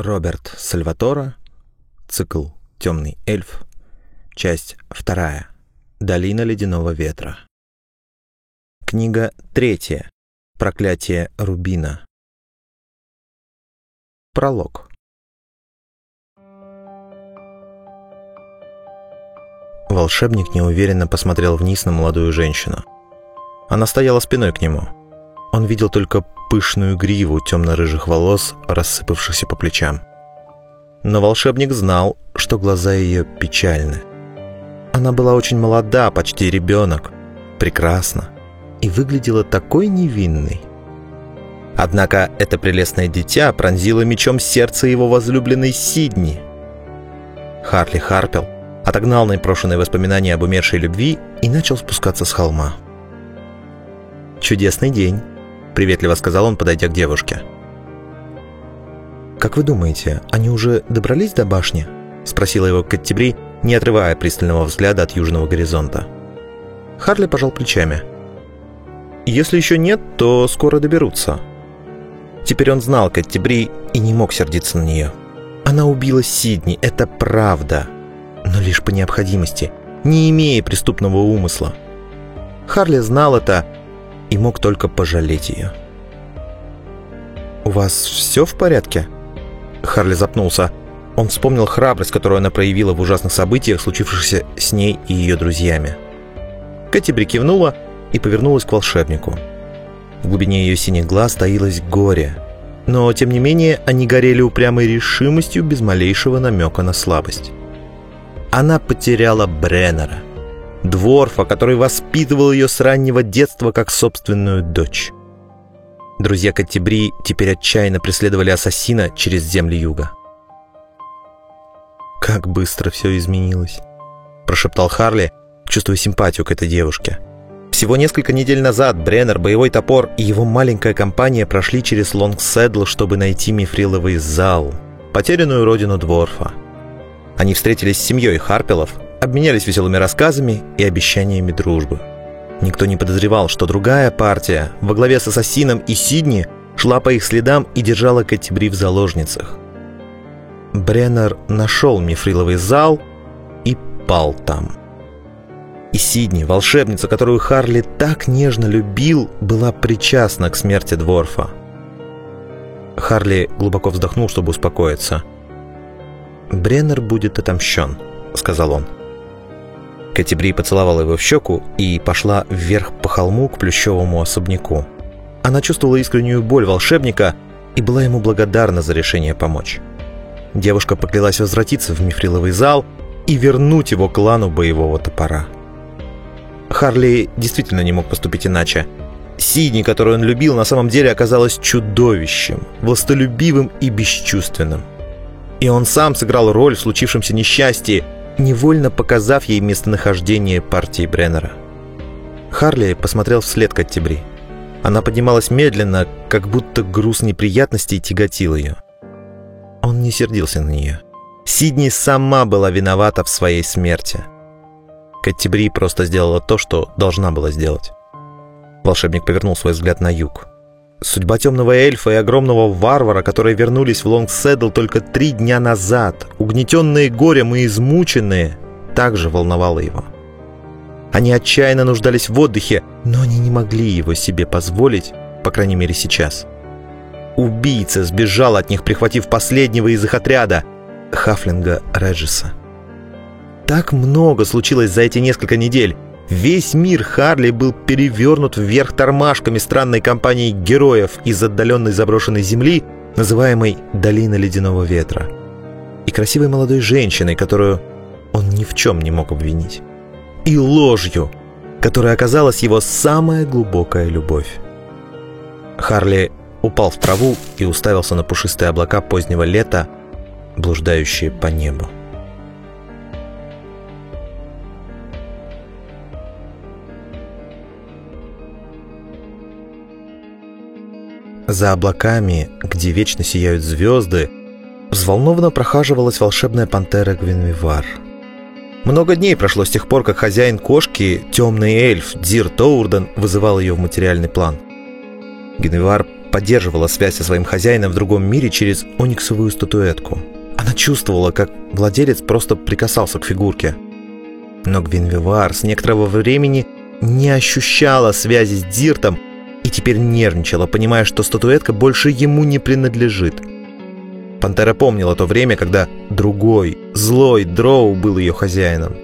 Роберт Сальватора, цикл «Темный эльф», часть вторая, «Долина ледяного ветра». Книга третья, «Проклятие Рубина». Пролог. Волшебник неуверенно посмотрел вниз на молодую женщину. Она стояла спиной к нему. Он видел только пышную гриву темно-рыжих волос, рассыпавшихся по плечам. Но волшебник знал, что глаза ее печальны. Она была очень молода, почти ребенок, прекрасна и выглядела такой невинной. Однако это прелестное дитя пронзило мечом сердце его возлюбленной Сидни. Харли Харпел отогнал непрошенные воспоминания об умершей любви и начал спускаться с холма. «Чудесный день», — приветливо сказал он, подойдя к девушке. «Как вы думаете, они уже добрались до башни?» — спросила его Каттебри, не отрывая пристального взгляда от южного горизонта. Харли пожал плечами. «Если еще нет, то скоро доберутся». Теперь он знал Каттебри и не мог сердиться на нее. Она убила Сидни, это правда, но лишь по необходимости, не имея преступного умысла. Харли знал это и мог только пожалеть ее. «У вас все в порядке?» Харли запнулся. Он вспомнил храбрость, которую она проявила в ужасных событиях, случившихся с ней и ее друзьями. Кэти кивнула и повернулась к волшебнику. В глубине ее синих глаз таилось горе, но, тем не менее, они горели упрямой решимостью без малейшего намека на слабость. Она потеряла Бреннера — Дворфа, который воспитывал ее с раннего детства как собственную дочь. Друзья Каттебри теперь отчаянно преследовали ассасина через земли юга. «Как быстро все изменилось», – прошептал Харли, чувствуя симпатию к этой девушке. Всего несколько недель назад Бреннер, Боевой топор и его маленькая компания прошли через Лонгседл, чтобы найти мифриловый зал, потерянную родину Дворфа. Они встретились с семьей Харпелов – обменялись веселыми рассказами и обещаниями дружбы. Никто не подозревал, что другая партия во главе с Ассасином и Сидни шла по их следам и держала Каттебри в заложницах. Бреннер нашел мифриловый зал и пал там. И Сидни, волшебница, которую Харли так нежно любил, была причастна к смерти Дворфа. Харли глубоко вздохнул, чтобы успокоиться. «Бреннер будет отомщен», — сказал он. Катебри поцеловала его в щеку и пошла вверх по холму к плющевому особняку. Она чувствовала искреннюю боль волшебника и была ему благодарна за решение помочь. Девушка поклялась возвратиться в мифриловый зал и вернуть его клану боевого топора. Харли действительно не мог поступить иначе. Сидни, которую он любил, на самом деле оказалась чудовищем, властолюбивым и бесчувственным. И он сам сыграл роль в случившемся несчастье, невольно показав ей местонахождение партии Бреннера. Харли посмотрел вслед Каттебри. Она поднималась медленно, как будто груз неприятностей тяготил ее. Он не сердился на нее. Сидни сама была виновата в своей смерти. Каттебри просто сделала то, что должна была сделать. Волшебник повернул свой взгляд на юг. Судьба темного эльфа и огромного варвара, которые вернулись в Лонгседл только три дня назад, угнетенные горем и измученные, также волновала его. Они отчаянно нуждались в отдыхе, но они не могли его себе позволить, по крайней мере сейчас. Убийца сбежал от них, прихватив последнего из их отряда, Хафлинга Реджиса. Так много случилось за эти несколько недель, Весь мир Харли был перевернут вверх тормашками странной компании героев из отдаленной заброшенной земли, называемой «Долина ледяного ветра», и красивой молодой женщиной, которую он ни в чем не мог обвинить, и ложью, которая оказалась его самая глубокая любовь. Харли упал в траву и уставился на пушистые облака позднего лета, блуждающие по небу. За облаками, где вечно сияют звезды, взволнованно прохаживалась волшебная пантера Гвинвивар. Много дней прошло с тех пор, как хозяин кошки, темный эльф Дир Тоурден, вызывал ее в материальный план. Гвинвивар поддерживала связь со своим хозяином в другом мире через ониксовую статуэтку. Она чувствовала, как владелец просто прикасался к фигурке. Но Гвинвивар с некоторого времени не ощущала связи с Диртом и теперь нервничала, понимая, что статуэтка больше ему не принадлежит. Пантера помнила то время, когда другой, злой Дроу был ее хозяином.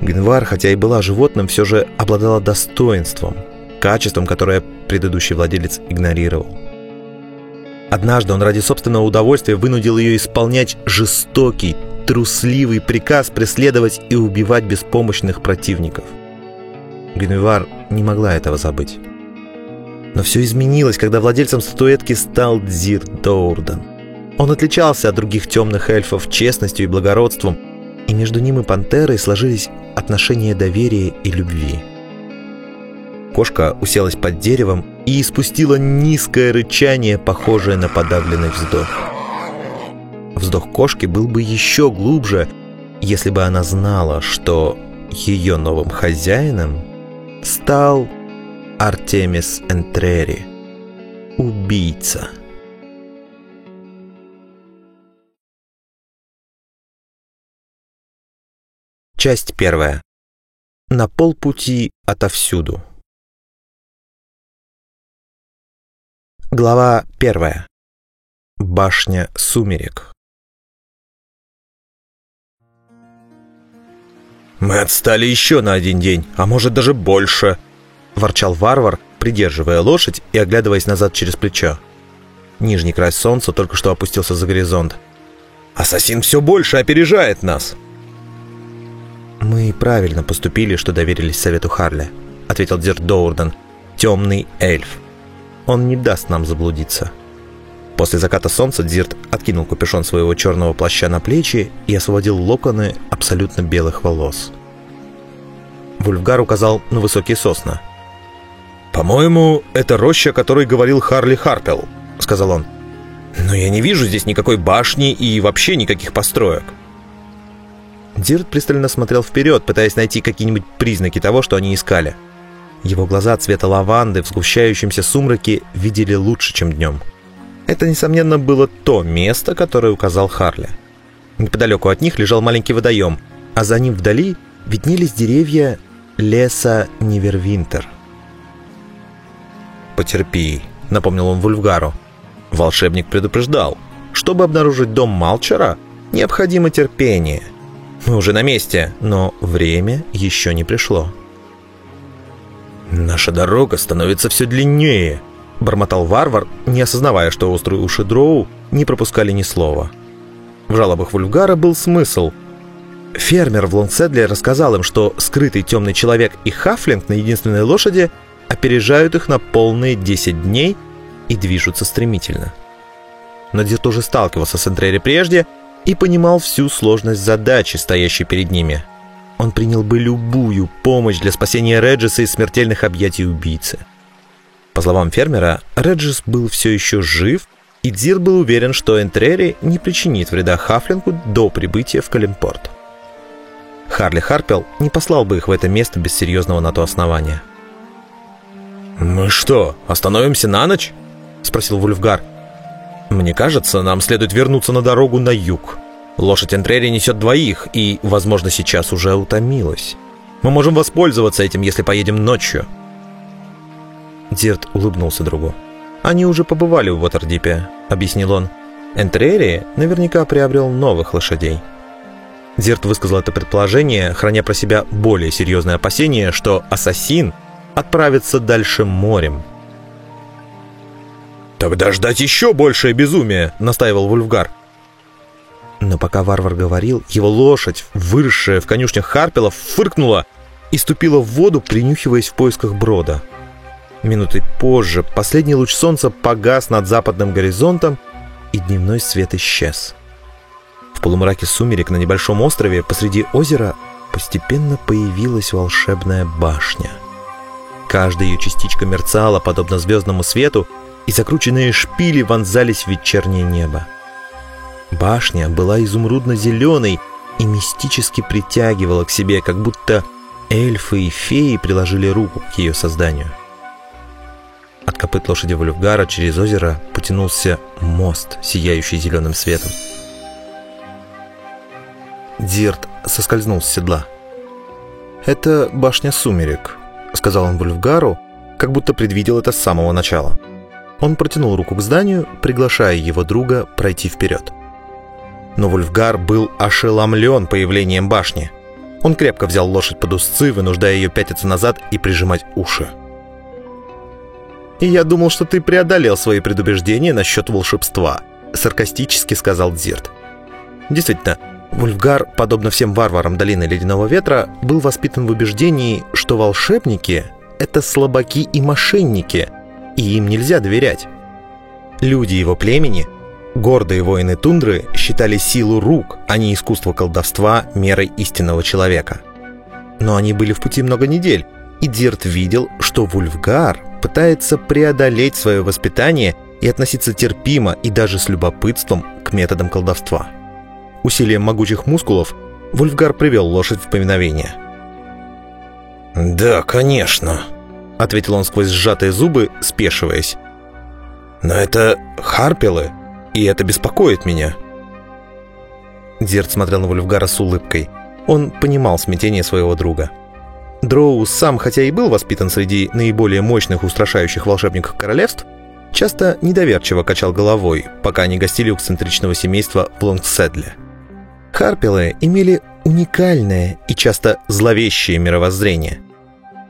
Гвинвар, хотя и была животным, все же обладала достоинством, качеством, которое предыдущий владелец игнорировал. Однажды он ради собственного удовольствия вынудил ее исполнять жестокий, трусливый приказ преследовать и убивать беспомощных противников. Гвинвар не могла этого забыть. Но все изменилось, когда владельцем статуэтки стал Дзир Доурдан. Он отличался от других темных эльфов честностью и благородством, и между ним и пантерой сложились отношения доверия и любви. Кошка уселась под деревом и испустила низкое рычание, похожее на подавленный вздох. Вздох кошки был бы еще глубже, если бы она знала, что ее новым хозяином стал Артемис Энтрери, убийца. Часть первая. На полпути отовсюду. Глава первая. Башня сумерек. «Мы отстали еще на один день, а может даже больше», — ворчал варвар, придерживая лошадь и оглядываясь назад через плечо. Нижний край солнца только что опустился за горизонт. «Ассасин все больше опережает нас!» «Мы правильно поступили, что доверились совету Харли», — ответил Дирк Доурден, темный эльф. «Он не даст нам заблудиться». После заката солнца Дирт откинул капюшон своего черного плаща на плечи и освободил локоны абсолютно белых волос. Вульфгар указал на высокие сосны. «По-моему, это роща, о которой говорил Харли Харпел», — сказал он. «Но я не вижу здесь никакой башни и вообще никаких построек». Дирт пристально смотрел вперед, пытаясь найти какие-нибудь признаки того, что они искали. Его глаза цвета лаванды в сгущающемся сумраке видели лучше, чем днем. Это, несомненно, было то место, которое указал Харли. Неподалеку от них лежал маленький водоем, а за ним вдали виднелись деревья леса Невервинтер. «Потерпи», — напомнил он Вульфгару. Волшебник предупреждал. Чтобы обнаружить дом Малчера, необходимо терпение — мы уже на месте, но время еще не пришло. «Наша дорога становится все длиннее», — бормотал варвар, не осознавая, что острые уши дроу не пропускали ни слова. В жалобах Вульгара был смысл. Фермер в Лонгседле рассказал им, что скрытый темный человек и хафлинг на единственной лошади опережают их на полные 10 дней и движутся стремительно. Надир тоже сталкивался с Энтрери прежде — и понимал всю сложность задачи, стоящей перед ними. Он принял бы любую помощь для спасения Реджиса из смертельных объятий убийцы. По словам фермера, Реджис был все еще жив, и Дзир был уверен, что Энтрери не причинит вреда Хафлингу до прибытия в Калимпорт. Харли Харпел не послал бы их в это место без серьезного на то основания. «Мы что, остановимся на ночь?» — спросил Вульфгар. Мне кажется, нам следует вернуться на дорогу на юг. Лошадь Энтрери несет двоих и, возможно, сейчас уже утомилась. Мы можем воспользоваться этим, если поедем ночью». Дирт улыбнулся другу. «Они уже побывали в Уотердипе», — объяснил он. «Энтрери наверняка приобрел новых лошадей». Дирт высказал это предположение, храня про себя более серьезное опасение, что ассасин отправится дальше морем, «Тогда ждать еще большее безумие!» — настаивал Вульфгар. Но пока варвар говорил, его лошадь, выросшая в конюшнях Харпелов, фыркнула и ступила в воду, принюхиваясь в поисках брода. Минуты позже последний луч солнца погас над западным горизонтом, и дневной свет исчез. В полумраке сумерек на небольшом острове посреди озера постепенно появилась волшебная башня. Каждая ее частичка мерцала, подобно звездному свету, и закрученные шпили вонзались в вечернее небо. Башня была изумрудно-зеленой и мистически притягивала к себе, как будто эльфы и феи приложили руку к ее созданию. От копыт лошади Вольфгара через озеро потянулся мост, сияющий зеленым светом. Дирт соскользнул с седла. «Это башня сумерек», — сказал он Вульфгару, как будто предвидел это с самого начала. Он протянул руку к зданию, приглашая его друга пройти вперед. Но Вульфгар был ошеломлен появлением башни. Он крепко взял лошадь под узцы, вынуждая ее пятиться назад и прижимать уши. «И я думал, что ты преодолел свои предубеждения насчет волшебства», — саркастически сказал Дзирт. Действительно, Вульфгар, подобно всем варварам Долины Ледяного Ветра, был воспитан в убеждении, что волшебники — это слабаки и мошенники, и им нельзя доверять. Люди его племени, гордые воины тундры, считали силу рук, а не искусство колдовства мерой истинного человека. Но они были в пути много недель, и Дирт видел, что Вульфгар пытается преодолеть свое воспитание и относиться терпимо и даже с любопытством к методам колдовства усилием могучих мускулов, Вульфгар привел лошадь в поминовение. «Да, конечно», — ответил он сквозь сжатые зубы, спешиваясь. «Но это Харпелы, и это беспокоит меня». Дерт смотрел на Вульфгара с улыбкой. Он понимал смятение своего друга. Дроу сам, хотя и был воспитан среди наиболее мощных устрашающих волшебников королевств, часто недоверчиво качал головой, пока они гостили у эксцентричного семейства в Лонгседле. Харпелы имели уникальное и часто зловещее мировоззрение.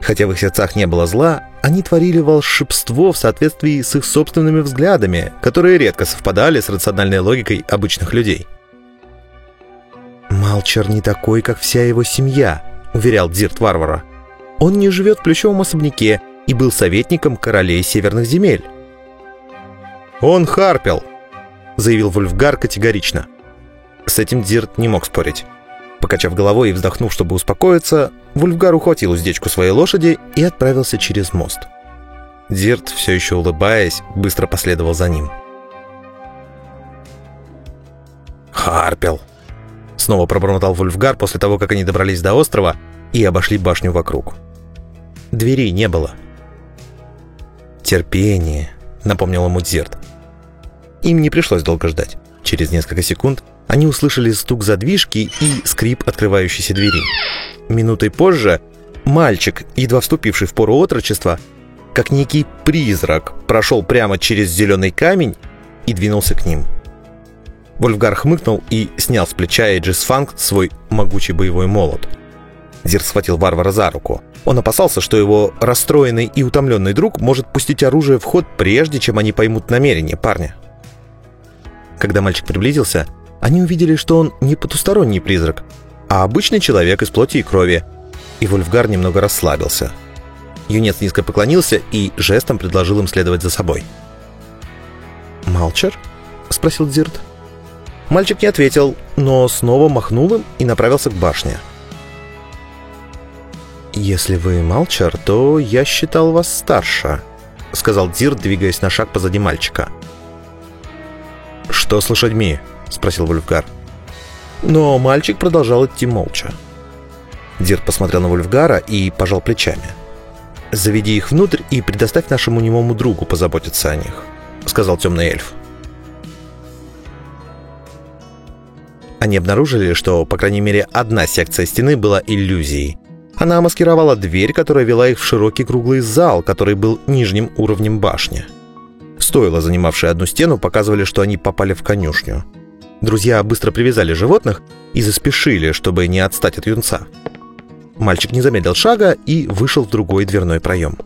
Хотя в их сердцах не было зла, они творили волшебство в соответствии с их собственными взглядами, которые редко совпадали с рациональной логикой обычных людей. «Малчер не такой, как вся его семья», — уверял Дзирт Варвара. «Он не живет в плечевом особняке и был советником королей северных земель». «Он Харпел», — заявил Вульфгар категорично. С этим Дирт не мог спорить. Покачав головой и вздохнув, чтобы успокоиться, Вульфгар ухватил уздечку своей лошади и отправился через мост. Дирт, все еще улыбаясь, быстро последовал за ним. «Харпел!» Снова пробормотал Вульфгар после того, как они добрались до острова и обошли башню вокруг. Дверей не было. «Терпение», — напомнил ему Дзерт. Им не пришлось долго ждать. Через несколько секунд они услышали стук задвижки и скрип открывающейся двери. Минутой позже мальчик, едва вступивший в пору отрочества, как некий призрак, прошел прямо через зеленый камень и двинулся к ним. Вольфгар хмыкнул и снял с плеча Эджис Фанг свой могучий боевой молот. Зир схватил варвара за руку. Он опасался, что его расстроенный и утомленный друг может пустить оружие в ход, прежде чем они поймут намерение парня. Когда мальчик приблизился, они увидели, что он не потусторонний призрак, а обычный человек из плоти и крови. И Вольфгар немного расслабился. Юнец низко поклонился и жестом предложил им следовать за собой. «Малчер?» — спросил Дзирт. Мальчик не ответил, но снова махнул им и направился к башне. «Если вы Малчер, то я считал вас старше», — сказал Дзирт, двигаясь на шаг позади мальчика. «Что с лошадьми?» — спросил Вульфгар. Но мальчик продолжал идти молча. Дирк посмотрел на Вульфгара и пожал плечами. «Заведи их внутрь и предоставь нашему немому другу позаботиться о них», — сказал темный эльф. Они обнаружили, что, по крайней мере, одна секция стены была иллюзией. Она маскировала дверь, которая вела их в широкий круглый зал, который был нижним уровнем башни. Стоило, занимавшие одну стену, показывали, что они попали в конюшню. Друзья быстро привязали животных и заспешили, чтобы не отстать от юнца. Мальчик не замедлил шага и вышел в другой дверной проем.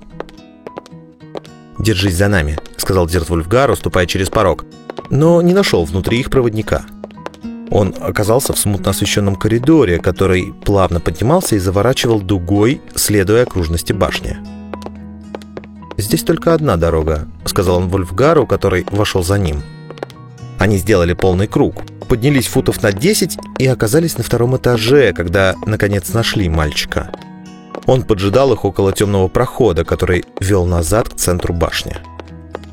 «Держись за нами», — сказал Дзерт Вульфгар, уступая через порог, но не нашел внутри их проводника. Он оказался в смутно освещенном коридоре, который плавно поднимался и заворачивал дугой, следуя окружности башни. «Здесь только одна дорога», — сказал он Вульфгару, который вошел за ним. Они сделали полный круг, поднялись футов на 10 и оказались на втором этаже, когда, наконец, нашли мальчика. Он поджидал их около темного прохода, который вел назад к центру башни.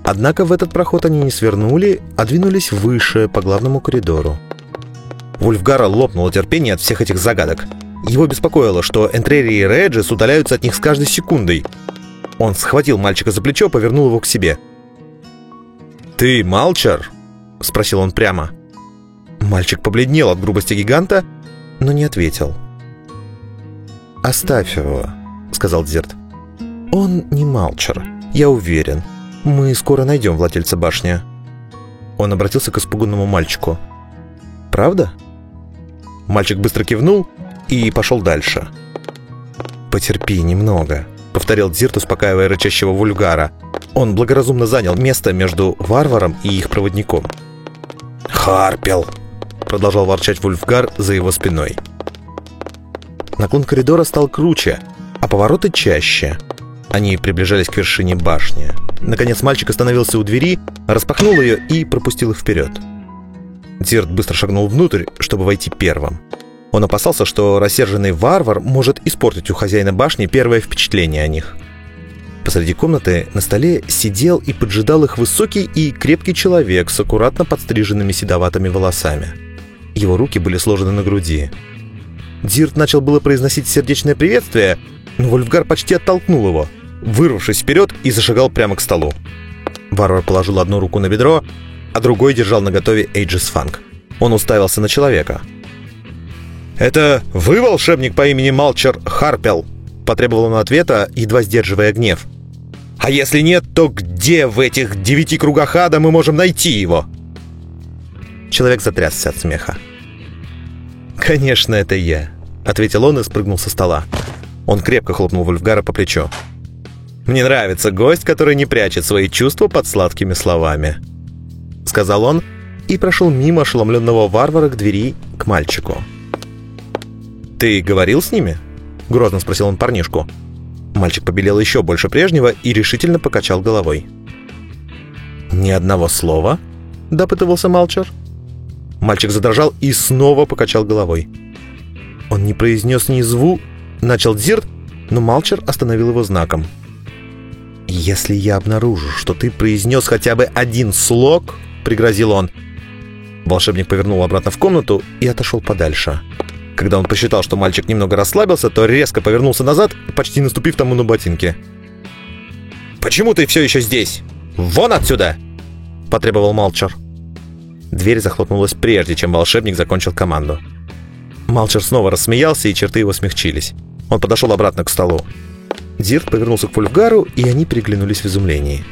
Однако в этот проход они не свернули, а двинулись выше, по главному коридору. Вульфгара лопнуло терпение от всех этих загадок. Его беспокоило, что Энтрери и Реджис удаляются от них с каждой секундой. Он схватил мальчика за плечо, повернул его к себе. «Ты Малчер?» — спросил он прямо. Мальчик побледнел от грубости гиганта, но не ответил. «Оставь его», — сказал Дзерт. «Он не Малчер, я уверен. Мы скоро найдем владельца башни». Он обратился к испуганному мальчику. «Правда?» Мальчик быстро кивнул и пошел дальше. «Потерпи немного», — повторил Дзирт, успокаивая рычащего вульгара. Он благоразумно занял место между варваром и их проводником. «Харпел!» — продолжал ворчать Вульфгар за его спиной. Наклон коридора стал круче, а повороты чаще. Они приближались к вершине башни. Наконец мальчик остановился у двери, распахнул ее и пропустил их вперед. Дзирт быстро шагнул внутрь, чтобы войти первым. Он опасался, что рассерженный варвар может испортить у хозяина башни первое впечатление о них. Посреди комнаты на столе сидел и поджидал их высокий и крепкий человек с аккуратно подстриженными седоватыми волосами. Его руки были сложены на груди. Дирт начал было произносить сердечное приветствие, но Вольфгар почти оттолкнул его, вырвавшись вперед и зашагал прямо к столу. Варвар положил одну руку на бедро, а другой держал наготове Эйджис Фанк. Он уставился на человека — «Это вы волшебник по имени Малчер Харпел?» Потребовал он ответа, едва сдерживая гнев. «А если нет, то где в этих девяти кругах ада мы можем найти его?» Человек затрясся от смеха. «Конечно, это я», — ответил он и спрыгнул со стола. Он крепко хлопнул Вульфгара по плечу. «Мне нравится гость, который не прячет свои чувства под сладкими словами», — сказал он и прошел мимо ошеломленного варвара к двери к мальчику. «Ты говорил с ними?» — грозно спросил он парнишку. Мальчик побелел еще больше прежнего и решительно покачал головой. «Ни одного слова?» — допытывался Малчер. Мальчик задрожал и снова покачал головой. Он не произнес ни зву, начал Дзирт, но Малчер остановил его знаком. «Если я обнаружу, что ты произнес хотя бы один слог», — пригрозил он. Волшебник повернул обратно в комнату и отошел подальше. Когда он посчитал, что мальчик немного расслабился, то резко повернулся назад, почти наступив тому на ботинки. «Почему ты все еще здесь? Вон отсюда!» – потребовал Малчер. Дверь захлопнулась прежде, чем волшебник закончил команду. Малчер снова рассмеялся, и черты его смягчились. Он подошел обратно к столу. Дирт повернулся к Вульфгару, и они переглянулись в изумлении.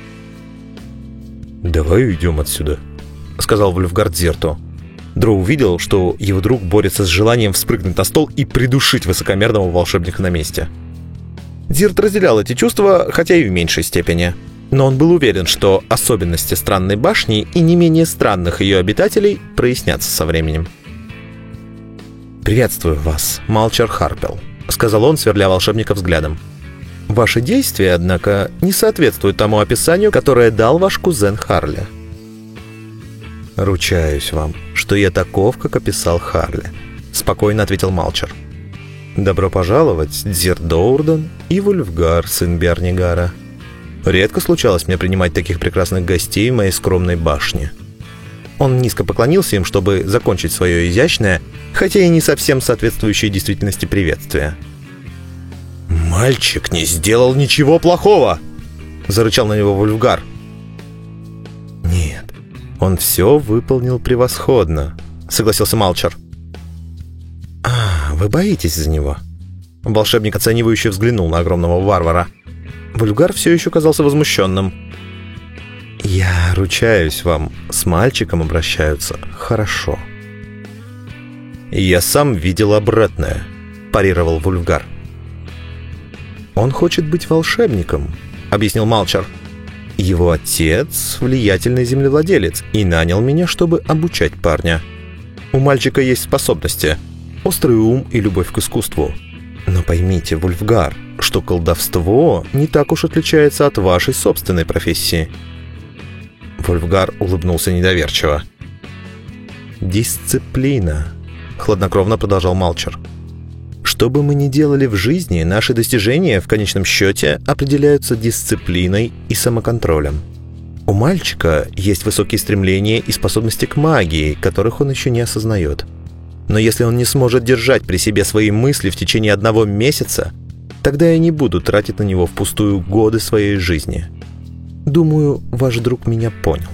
«Давай уйдем отсюда», — сказал Вульфгар Дзерту. Дро увидел, что его друг борется с желанием вспрыгнуть на стол и придушить высокомерного волшебника на месте. Дирт разделял эти чувства, хотя и в меньшей степени. Но он был уверен, что особенности странной башни и не менее странных ее обитателей прояснятся со временем. «Приветствую вас, Малчар Харпел», — сказал он, сверля волшебника взглядом. «Ваши действия, однако, не соответствуют тому описанию, которое дал ваш кузен Харли». «Ручаюсь вам, что я таков, как описал Харли», — спокойно ответил Малчер. «Добро пожаловать, Дзир Доурден и Вульфгар, сын Бернигара. Редко случалось мне принимать таких прекрасных гостей в моей скромной башне». Он низко поклонился им, чтобы закончить свое изящное, хотя и не совсем соответствующее действительности приветствие. «Мальчик не сделал ничего плохого!» — зарычал на него Вульфгар. «Нет, он все выполнил превосходно, согласился Малчер. А, вы боитесь за него? Волшебник оценивающе взглянул на огромного варвара. Вульгар все еще казался возмущенным. «Я ручаюсь вам, с мальчиком обращаются хорошо». «Я сам видел обратное», — парировал Вульфгар. «Он хочет быть волшебником», — объяснил Малчер. Его отец – влиятельный землевладелец и нанял меня, чтобы обучать парня. У мальчика есть способности, острый ум и любовь к искусству. Но поймите, Вульфгар, что колдовство не так уж отличается от вашей собственной профессии. Вульфгар улыбнулся недоверчиво. «Дисциплина», — хладнокровно продолжал Малчер. Что бы мы ни делали в жизни, наши достижения в конечном счете определяются дисциплиной и самоконтролем. У мальчика есть высокие стремления и способности к магии, которых он еще не осознает. Но если он не сможет держать при себе свои мысли в течение одного месяца, Тогда я не буду тратить на него впустую годы своей жизни. Думаю, ваш друг меня понял».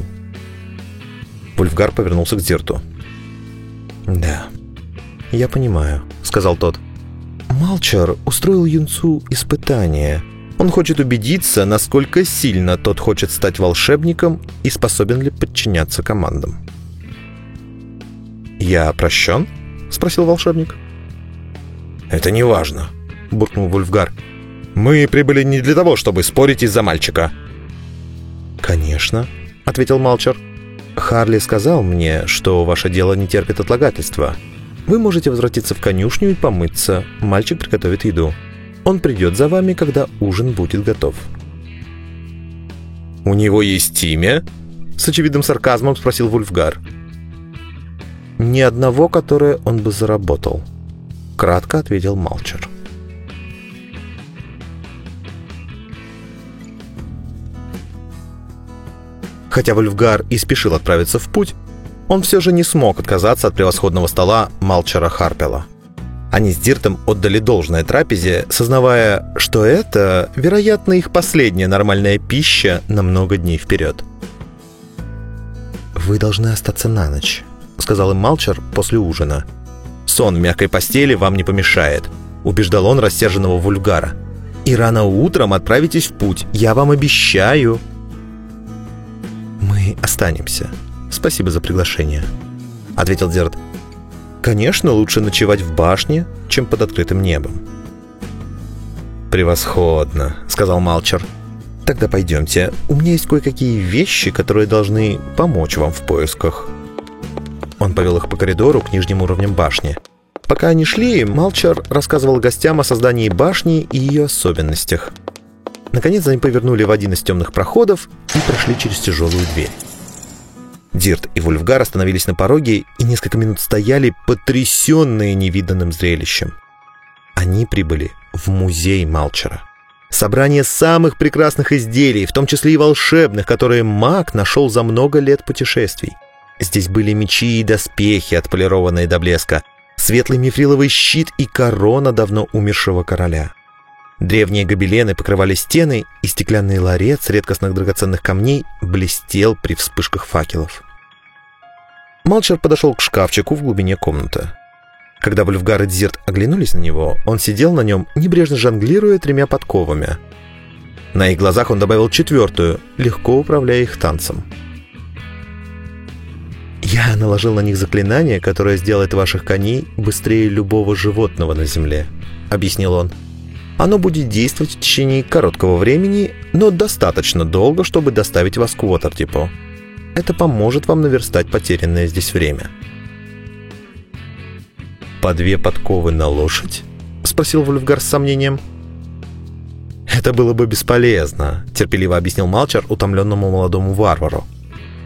Вульфгар повернулся к Зирту. «Да, я понимаю», — сказал тот. Малчар устроил юнцу испытание. Он хочет убедиться, насколько сильно тот хочет стать волшебником и способен ли подчиняться командам. «Я прощен?» — спросил волшебник. «Это не важно», — буркнул Вульфгар. «Мы прибыли не для того, чтобы спорить из-за мальчика». «Конечно», — ответил Малчар. «Харли сказал мне, что ваше дело не терпит отлагательства. Вы можете возвратиться в конюшню и помыться. Мальчик приготовит еду. Он придет за вами, когда ужин будет готов». «У него есть имя?» С очевидным сарказмом спросил Вульфгар. «Ни одного, которое он бы заработал», — кратко ответил Малчер. Хотя Вульфгар и спешил отправиться в путь, он все же не смог отказаться от превосходного стола Малчера Харпела. Они с Диртом отдали должное трапезе, сознавая, что это, вероятно, их последняя нормальная пища на много дней вперед. «Вы должны остаться на ночь», — сказал им Малчер после ужина. «Сон в мягкой постели вам не помешает», — убеждал он рассерженного вульгара. «И рано утром отправитесь в путь, я вам обещаю». «Мы останемся», «Спасибо за приглашение», — ответил Дерт. «Конечно, лучше ночевать в башне, чем под открытым небом». «Превосходно», — сказал Малчер. «Тогда пойдемте. У меня есть кое-какие вещи, которые должны помочь вам в поисках». Он повел их по коридору к нижним уровням башни. Пока они шли, Малчер рассказывал гостям о создании башни и ее особенностях. Наконец они повернули в один из темных проходов и прошли через тяжелую дверь. Дирт и Вульфгар остановились на пороге и несколько минут стояли, потрясенные невиданным зрелищем. Они прибыли в музей Малчера. Собрание самых прекрасных изделий, в том числе и волшебных, которые маг нашел за много лет путешествий. Здесь были мечи и доспехи, отполированные до блеска, светлый мифриловый щит и корона давно умершего короля. Древние гобелены покрывали стены, и стеклянный ларец редкостных драгоценных камней блестел при вспышках факелов. Малчер подошел к шкафчику в глубине комнаты. Когда Вульфгар и Дзирт оглянулись на него, он сидел на нем, небрежно жонглируя тремя подковами. На их глазах он добавил четвертую, легко управляя их танцем. «Я наложил на них заклинание, которое сделает ваших коней быстрее любого животного на земле», — объяснил он. Оно будет действовать в течение короткого времени, но достаточно долго, чтобы доставить вас к Уотертипу. Это поможет вам наверстать потерянное здесь время. «По две подковы на лошадь?» — спросил Вульфгар с сомнением. «Это было бы бесполезно», — терпеливо объяснил Малчар утомленному молодому варвару.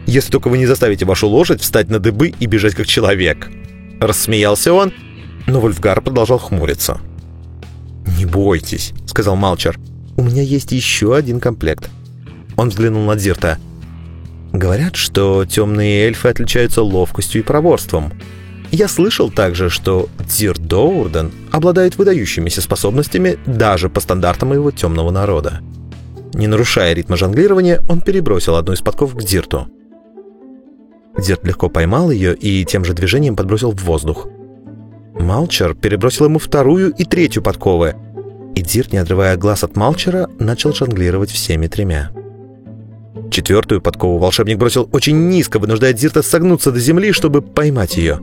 «Если только вы не заставите вашу лошадь встать на дыбы и бежать как человек». Рассмеялся он, но Вульфгар продолжал хмуриться. «Не бойтесь», — сказал Малчер. «У меня есть еще один комплект». Он взглянул на Дзирта. «Говорят, что темные эльфы отличаются ловкостью и проворством. Я слышал также, что Дзир Доурден обладает выдающимися способностями даже по стандартам моего темного народа». Не нарушая ритма жонглирования, он перебросил одну из подков к Дзирту. Дзирт легко поймал ее и тем же движением подбросил в воздух. Малчер перебросил ему вторую и третью подковы, и Дирт, не отрывая глаз от Малчера, начал жонглировать всеми тремя. Четвертую подкову волшебник бросил очень низко, вынуждая Дирта согнуться до земли, чтобы поймать ее.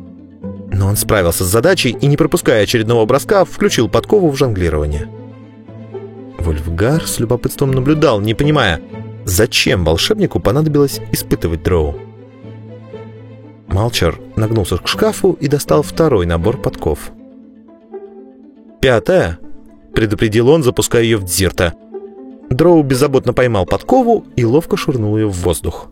Но он справился с задачей и, не пропуская очередного броска, включил подкову в жонглирование. Вольфгар с любопытством наблюдал, не понимая, зачем волшебнику понадобилось испытывать дроу. Малчер нагнулся к шкафу и достал второй набор подков. «Пятая», — предупредил он, запуская ее в дзирта. Дроу беззаботно поймал подкову и ловко швырнул ее в воздух.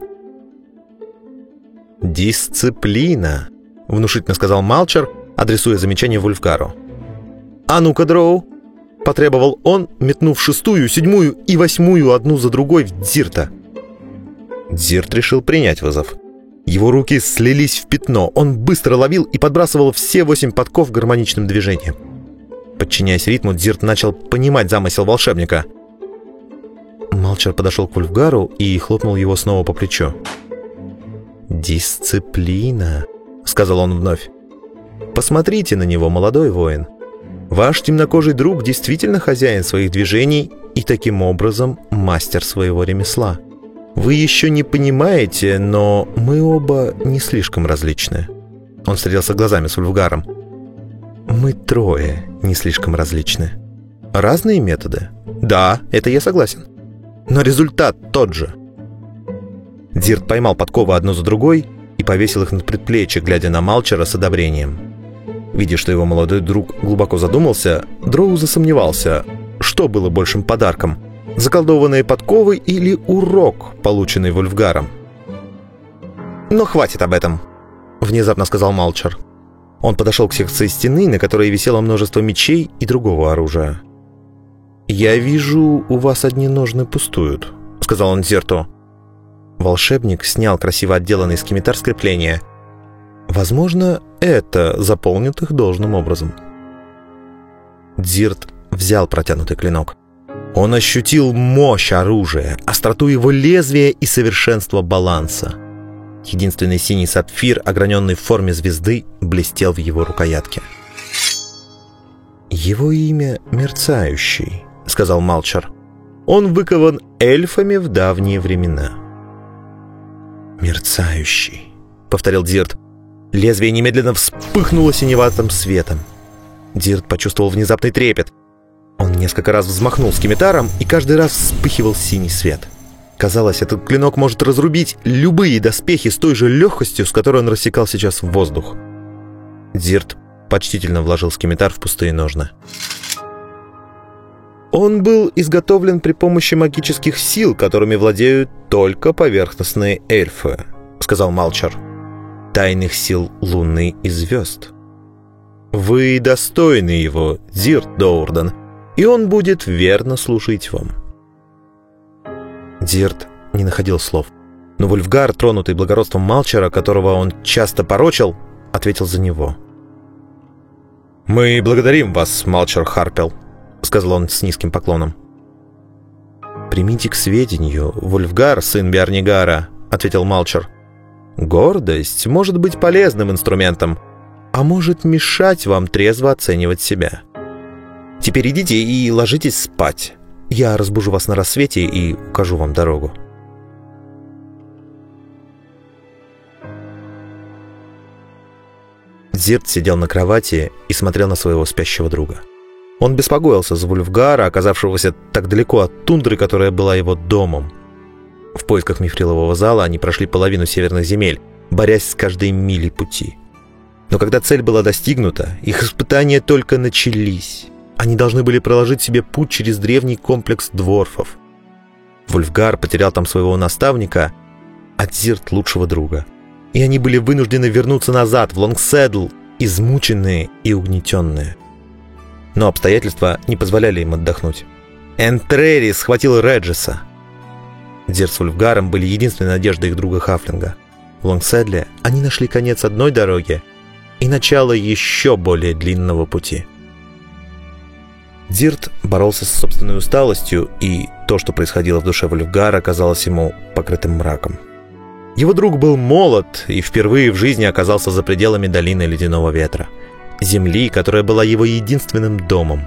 «Дисциплина», — внушительно сказал Малчер, адресуя замечание Вульфгару. «А ну-ка, Дроу!» — потребовал он, метнув шестую, седьмую и восьмую одну за другой в Дзирта. Дзирт решил принять вызов. Его руки слились в пятно. Он быстро ловил и подбрасывал все восемь подков гармоничным движением. Подчиняясь ритму, Дзирт начал понимать замысел волшебника. Малчер подошел к Вульфгару и хлопнул его снова по плечу. «Дисциплина», — сказал он вновь. «Посмотрите на него, молодой воин. Ваш темнокожий друг действительно хозяин своих движений и таким образом мастер своего ремесла. Вы еще не понимаете, но мы оба не слишком различны». Он встретился глазами с Ульфгаром. «Мы трое не слишком различны. Разные методы? Да, это я согласен. Но результат тот же». Дирт поймал подковы одну за другой и повесил их над предплечье, глядя на Малчера с одобрением. Видя, что его молодой друг глубоко задумался, Дроу засомневался, что было большим подарком – заколдованные подковы или урок, полученный Вольфгаром. «Но хватит об этом», – внезапно сказал Малчер. Он подошел к секции стены, на которой висело множество мечей и другого оружия. «Я вижу, у вас одни ножны пустуют», — сказал он Зерту. Волшебник снял красиво отделанный скимитар с крепления. Возможно, это заполнит их должным образом. Дзирт взял протянутый клинок. Он ощутил мощь оружия, остроту его лезвия и совершенство баланса. Единственный синий сапфир, ограненный в форме звезды, блестел в его рукоятке. «Его имя Мерцающий», — сказал Малчер. «Он выкован эльфами в давние времена». «Мерцающий», — повторил Дирт. Лезвие немедленно вспыхнуло синеватым светом. Дирт почувствовал внезапный трепет. Несколько раз взмахнул скимитаром, и каждый раз вспыхивал синий свет. Казалось, этот клинок может разрубить любые доспехи с той же легкостью, с которой он рассекал сейчас в воздух. Дирт почтительно вложил скимитар в пустые ножны. Он был изготовлен при помощи магических сил, которыми владеют только поверхностные эльфы, сказал Малчер. Тайных сил Луны и звезд. Вы достойны его, Зирт Доурден, и он будет верно служить вам. Дирт не находил слов. Но Вульфгар, тронутый благородством Малчера, которого он часто порочил, ответил за него. «Мы благодарим вас, Малчер Харпел», — сказал он с низким поклоном. «Примите к сведению, Вульфгар, сын Биарнигара», — ответил Малчер. «Гордость может быть полезным инструментом, а может мешать вам трезво оценивать себя. Теперь идите и ложитесь спать. Я разбужу вас на рассвете и укажу вам дорогу». Зирт сидел на кровати и смотрел на своего спящего друга. Он беспокоился за Вульфгара, оказавшегося так далеко от тундры, которая была его домом. В поисках мифрилового зала они прошли половину северных земель, борясь с каждой милей пути. Но когда цель была достигнута, их испытания только начались. Они должны были проложить себе путь через древний комплекс дворфов. Вульфгар потерял там своего наставника, а Дзирт — лучшего друга. И они были вынуждены вернуться назад, в Лонгседл, измученные и угнетенные но обстоятельства не позволяли им отдохнуть. Энтрери схватил Реджиса. Дер с Ульфгаром были единственной надеждой их друга Хафлинга. В Лонгседле они нашли конец одной дороги и начало еще более длинного пути. Дирт боролся с собственной усталостью, и то, что происходило в душе Вульфгара, казалось ему покрытым мраком. Его друг был молод и впервые в жизни оказался за пределами долины Ледяного Ветра – земли, которая была его единственным домом.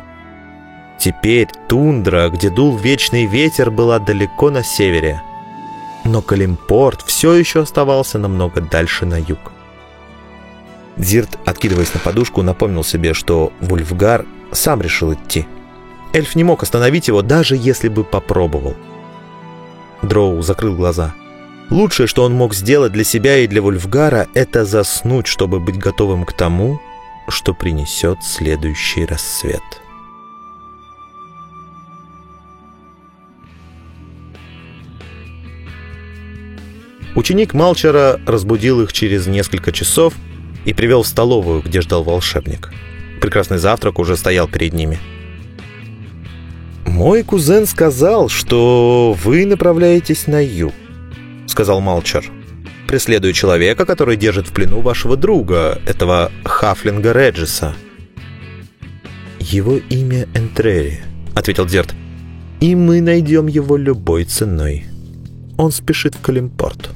Теперь тундра, где дул вечный ветер, была далеко на севере. Но Калимпорт все еще оставался намного дальше на юг. Зирт, откидываясь на подушку, напомнил себе, что Вульфгар сам решил идти. Эльф не мог остановить его, даже если бы попробовал. Дроу закрыл глаза. Лучшее, что он мог сделать для себя и для Вульфгара, это заснуть, чтобы быть готовым к тому, что принесет следующий рассвет. Ученик Малчера разбудил их через несколько часов и привел в столовую, где ждал волшебник. Прекрасный завтрак уже стоял перед ними. «Мой кузен сказал, что вы направляетесь на юг», — сказал Малчер преследуя человека, который держит в плену вашего друга, этого Хафлинга Реджиса. «Его имя Энтрери», — ответил Дерт. «И мы найдем его любой ценой. Он спешит в Калимпорт».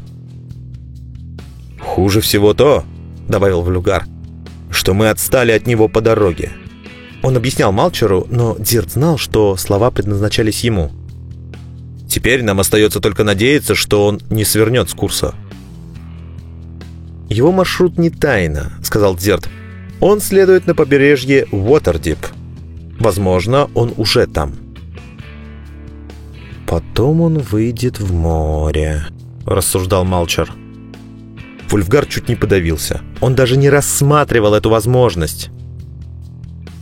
«Хуже всего то», — добавил Влюгар, — «что мы отстали от него по дороге». Он объяснял Малчеру, но Дирт знал, что слова предназначались ему. «Теперь нам остается только надеяться, что он не свернет с курса». «Его маршрут не тайна», — сказал Дзерт. «Он следует на побережье Уотердип. Возможно, он уже там». «Потом он выйдет в море», — рассуждал Малчер. Вульфгар чуть не подавился. Он даже не рассматривал эту возможность.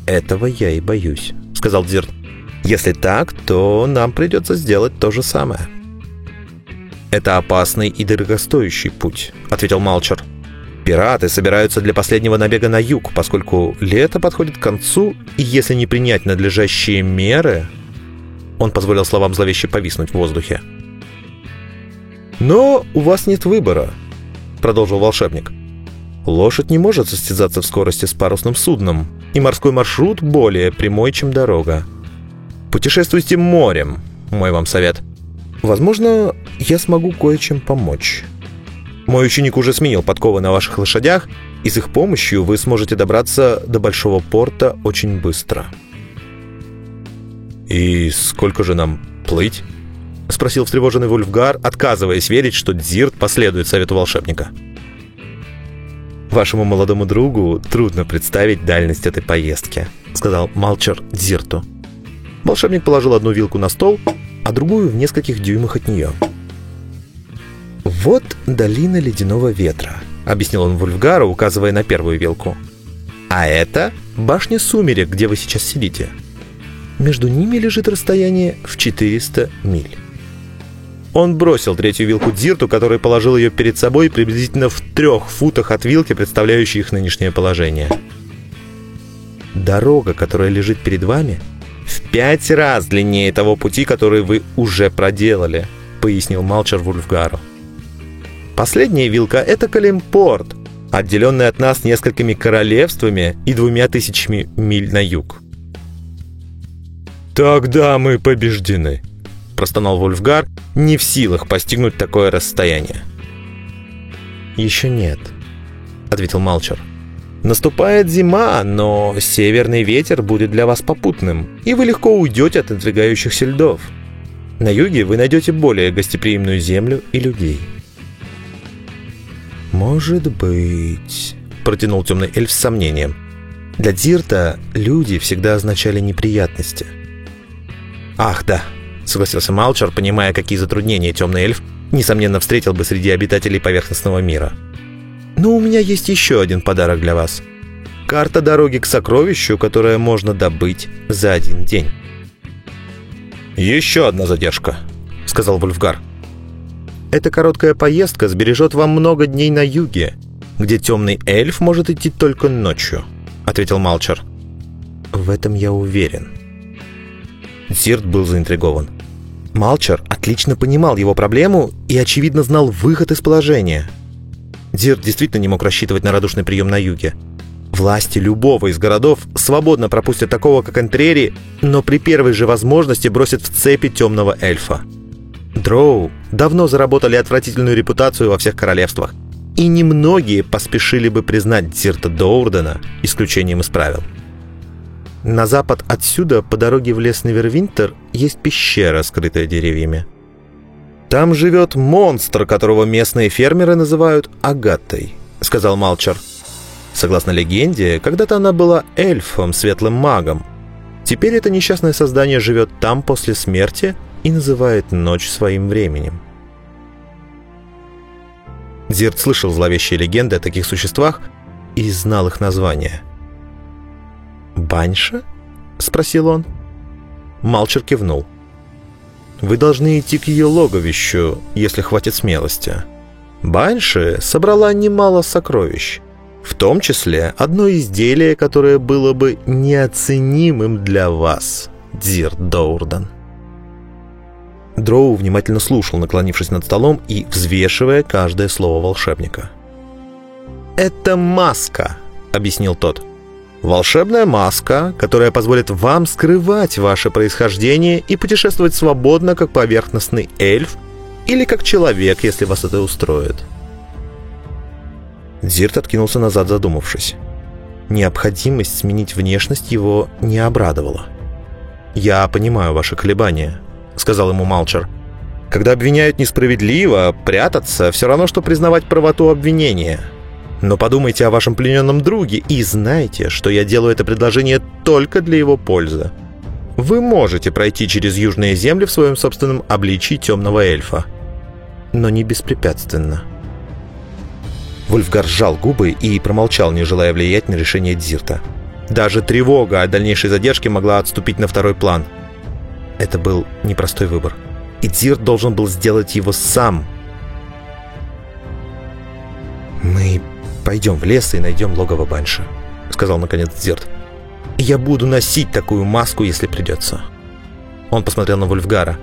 «Этого я и боюсь», — сказал Дзерт. «Если так, то нам придется сделать то же самое». «Это опасный и дорогостоящий путь», — ответил Малчер. Пираты собираются для последнего набега на юг, поскольку лето подходит к концу, и если не принять надлежащие меры... Он позволил словам зловеще повиснуть в воздухе. «Но у вас нет выбора», — продолжил волшебник. «Лошадь не может состязаться в скорости с парусным судном, и морской маршрут более прямой, чем дорога. Путешествуйте морем, мой вам совет. Возможно, я смогу кое-чем помочь». Мой ученик уже сменил подковы на ваших лошадях, и с их помощью вы сможете добраться до Большого порта очень быстро». «И сколько же нам плыть?» — спросил встревоженный Вульфгар, отказываясь верить, что Дзирт последует совету волшебника. «Вашему молодому другу трудно представить дальность этой поездки», — сказал Малчер Дзирту. Волшебник положил одну вилку на стол, а другую в нескольких дюймах от нее. «Вот долина ледяного ветра», — объяснил он Вульфгару, указывая на первую вилку. «А это башня сумерек, где вы сейчас сидите. Между ними лежит расстояние в 400 миль». Он бросил третью вилку Дзирту, который положил ее перед собой приблизительно в трех футах от вилки, представляющей их нынешнее положение. «Дорога, которая лежит перед вами, в пять раз длиннее того пути, который вы уже проделали», — пояснил Малчер Вульфгару. Последняя вилка — это Калимпорт, отделенный от нас несколькими королевствами и двумя тысячами миль на юг. «Тогда мы побеждены», — простонал Вольфгар, не в силах постигнуть такое расстояние. «Еще нет», — ответил Малчер. «Наступает зима, но северный ветер будет для вас попутным, и вы легко уйдете от надвигающихся льдов. На юге вы найдете более гостеприимную землю и людей». «Может быть...» — протянул темный эльф с сомнением. Для Дирта люди всегда означали неприятности. «Ах, да», — согласился Малчер, понимая, какие затруднения темный эльф, несомненно, встретил бы среди обитателей поверхностного мира. «Но у меня есть еще один подарок для вас. Карта дороги к сокровищу, которое можно добыть за один день». «Еще одна задержка», — сказал Вульфгар. Эта короткая поездка сбережет вам много дней на юге, где темный эльф может идти только ночью», — ответил Малчер. «В этом я уверен». Зирт был заинтригован. Малчер отлично понимал его проблему и, очевидно, знал выход из положения. Зирт действительно не мог рассчитывать на радушный прием на юге. Власти любого из городов свободно пропустят такого, как Энтрери, но при первой же возможности бросят в цепи темного эльфа. Дроу давно заработали отвратительную репутацию во всех королевствах, и немногие поспешили бы признать Дзирта Доурдена исключением из правил. На запад отсюда, по дороге в лес Невервинтер, есть пещера, скрытая деревьями. «Там живет монстр, которого местные фермеры называют Агатой», — сказал Малчер. Согласно легенде, когда-то она была эльфом, светлым магом. Теперь это несчастное создание живет там после смерти и называет ночь своим временем. Зирт слышал зловещие легенды о таких существах и знал их название. «Баньша?» — спросил он. Малчер кивнул. «Вы должны идти к ее логовищу, если хватит смелости. Баньши собрала немало сокровищ, в том числе одно изделие, которое было бы неоценимым для вас, Дзирт Доурдан». Дроу внимательно слушал, наклонившись над столом и взвешивая каждое слово волшебника. «Это маска», — объяснил тот. Волшебная маска, которая позволит вам скрывать ваше происхождение и путешествовать свободно, как поверхностный эльф, или как человек, если вас это устроит. Зирт откинулся назад, задумавшись. Необходимость сменить внешность его не обрадовала. «Я понимаю ваши колебания», — сказал ему Малчер. «Когда обвиняют несправедливо, прятаться — все равно, что признавать правоту обвинения. Но подумайте о вашем плененном друге и знайте, что я делаю это предложение только для его пользы. Вы можете пройти через южные земли в своем собственном обличии темного эльфа, но не беспрепятственно». Вульфгар сжал губы и промолчал, не желая влиять на решение Дзирта. Даже тревога о дальнейшей задержке могла отступить на второй план. Это был непростой выбор. И Дзирт должен был сделать его сам. «Мы пойдем в лес и найдем логово Банши», — сказал наконец Дзирт. «Я буду носить такую маску, если придется». Он посмотрел на Вульфгара.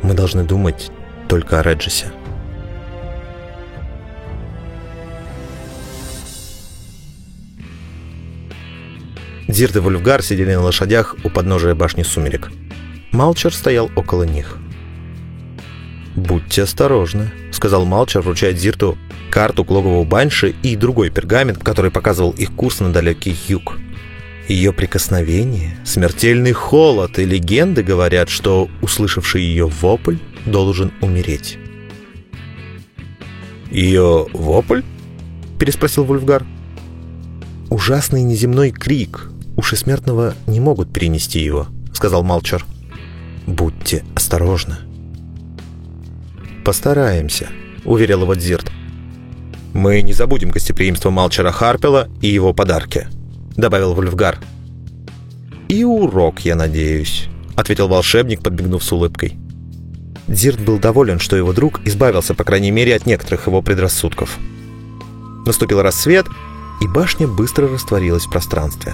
«Мы должны думать только о Реджисе». Зирт и Вульфгар сидели на лошадях у подножия башни сумерек. Малчер стоял около них. «Будьте осторожны», — сказал Малчер, вручая Зирту карту к логову Банши и другой пергамент, который показывал их курс на далекий юг. Ее прикосновение, смертельный холод и легенды говорят, что услышавший ее вопль должен умереть. «Ее вопль?» — переспросил Вульфгар. «Ужасный неземной крик, Уши смертного не могут перенести его», — сказал Малчер. «Будьте осторожны». «Постараемся», — уверил его Дзирт. «Мы не забудем гостеприимство Малчера Харпела и его подарки», — добавил Вульфгар. «И урок, я надеюсь», — ответил волшебник, подбегнув с улыбкой. Дзирт был доволен, что его друг избавился, по крайней мере, от некоторых его предрассудков. Наступил рассвет, и башня быстро растворилась в пространстве.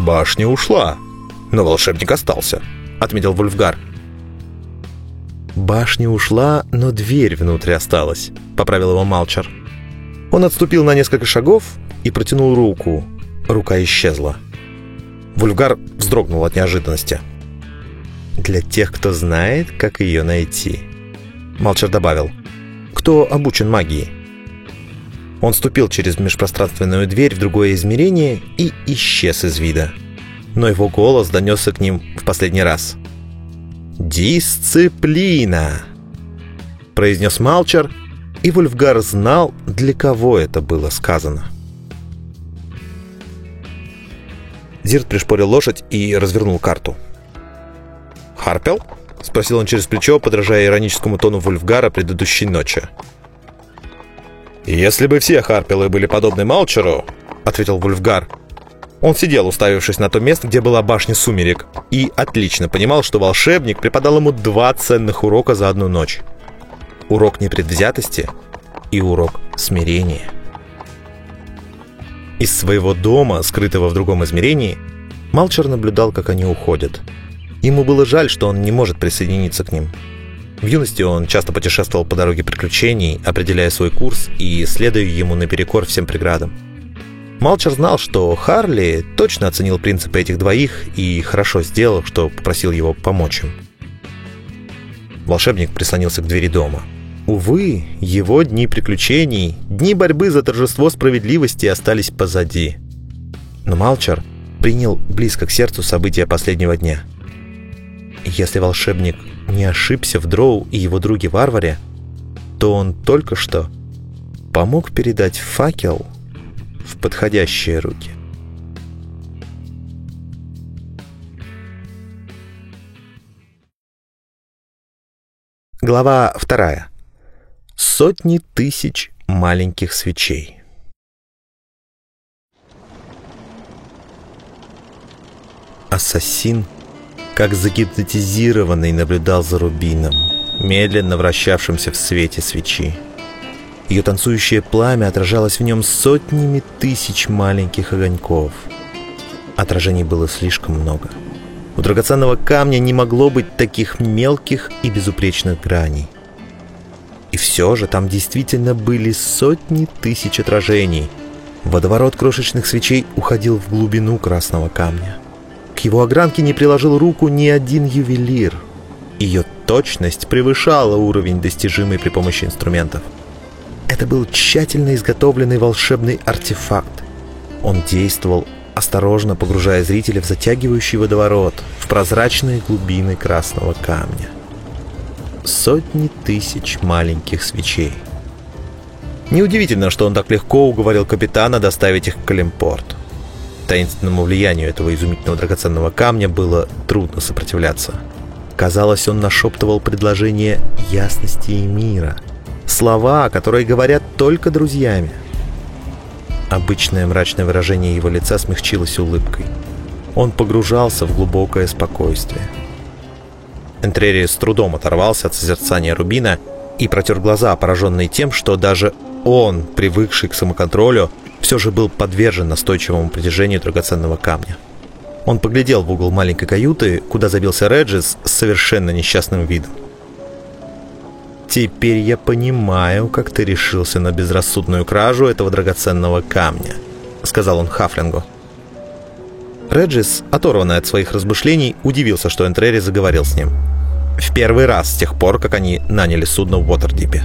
«Башня ушла, но волшебник остался», — отметил Вульфгар. «Башня ушла, но дверь внутрь осталась», — поправил его Малчер. Он отступил на несколько шагов и протянул руку. Рука исчезла. Вульфгар вздрогнул от неожиданности. «Для тех, кто знает, как ее найти», — Малчер добавил. «Кто обучен магии?» Он ступил через межпространственную дверь в другое измерение и исчез из вида. Но его голос донесся к ним в последний раз. «Дисциплина!» произнес Малчер, и Вульфгар знал, для кого это было сказано. Зирт пришпорил лошадь и развернул карту. «Харпел?» — спросил он через плечо, подражая ироническому тону Вульфгара предыдущей ночи. «Если бы все Харпелы были подобны Малчеру», — ответил Вульфгар, он сидел, уставившись на то место, где была башня сумерек, и отлично понимал, что волшебник преподал ему два ценных урока за одну ночь. Урок непредвзятости и урок смирения. Из своего дома, скрытого в другом измерении, Малчер наблюдал, как они уходят. Ему было жаль, что он не может присоединиться к ним. В юности он часто путешествовал по дороге приключений, определяя свой курс и следуя ему наперекор всем преградам. Малчер знал, что Харли точно оценил принципы этих двоих и хорошо сделал, что попросил его помочь им. Волшебник прислонился к двери дома. Увы, его дни приключений, дни борьбы за торжество справедливости остались позади. Но Малчер принял близко к сердцу события последнего дня. Если волшебник не ошибся в Дроу и его друге-варваре, то он только что помог передать факел в подходящие руки. Глава вторая. Сотни тысяч маленьких свечей. Ассасин как загипнотизированный наблюдал за рубином, медленно вращавшимся в свете свечи. Ее танцующее пламя отражалось в нем сотнями тысяч маленьких огоньков. Отражений было слишком много. У драгоценного камня не могло быть таких мелких и безупречных граней. И все же там действительно были сотни тысяч отражений, Водоворот крошечных свечей уходил в глубину красного камня. К его огранке не приложил руку ни один ювелир. Ее точность превышала уровень, достижимый при помощи инструментов. Это был тщательно изготовленный волшебный артефакт. Он действовал осторожно погружая зрителя в затягивающий водоворот, в прозрачные глубины красного камня. Сотни тысяч маленьких свечей. Неудивительно, что он так легко уговорил капитана доставить их к Калимпорт. Таинственному влиянию этого изумительного драгоценного камня было трудно сопротивляться. Казалось, он нашептывал предложение ясности и мира. Слова, которые говорят только друзьями. Обычное мрачное выражение его лица смягчилось улыбкой. Он погружался в глубокое спокойствие. Энтрери с трудом оторвался от созерцания Рубина и протер глаза, пораженный тем, что даже он, привыкший к самоконтролю, все же был подвержен настойчивому притяжению драгоценного камня. Он поглядел в угол маленькой каюты, куда забился Реджис с совершенно несчастным видом. «Теперь я понимаю, как ты решился на безрассудную кражу этого драгоценного камня», — сказал он Хафлингу. Реджис, оторванный от своих размышлений, удивился, что Энтрери заговорил с ним. В первый раз с тех пор, как они наняли судно в Уотердипе.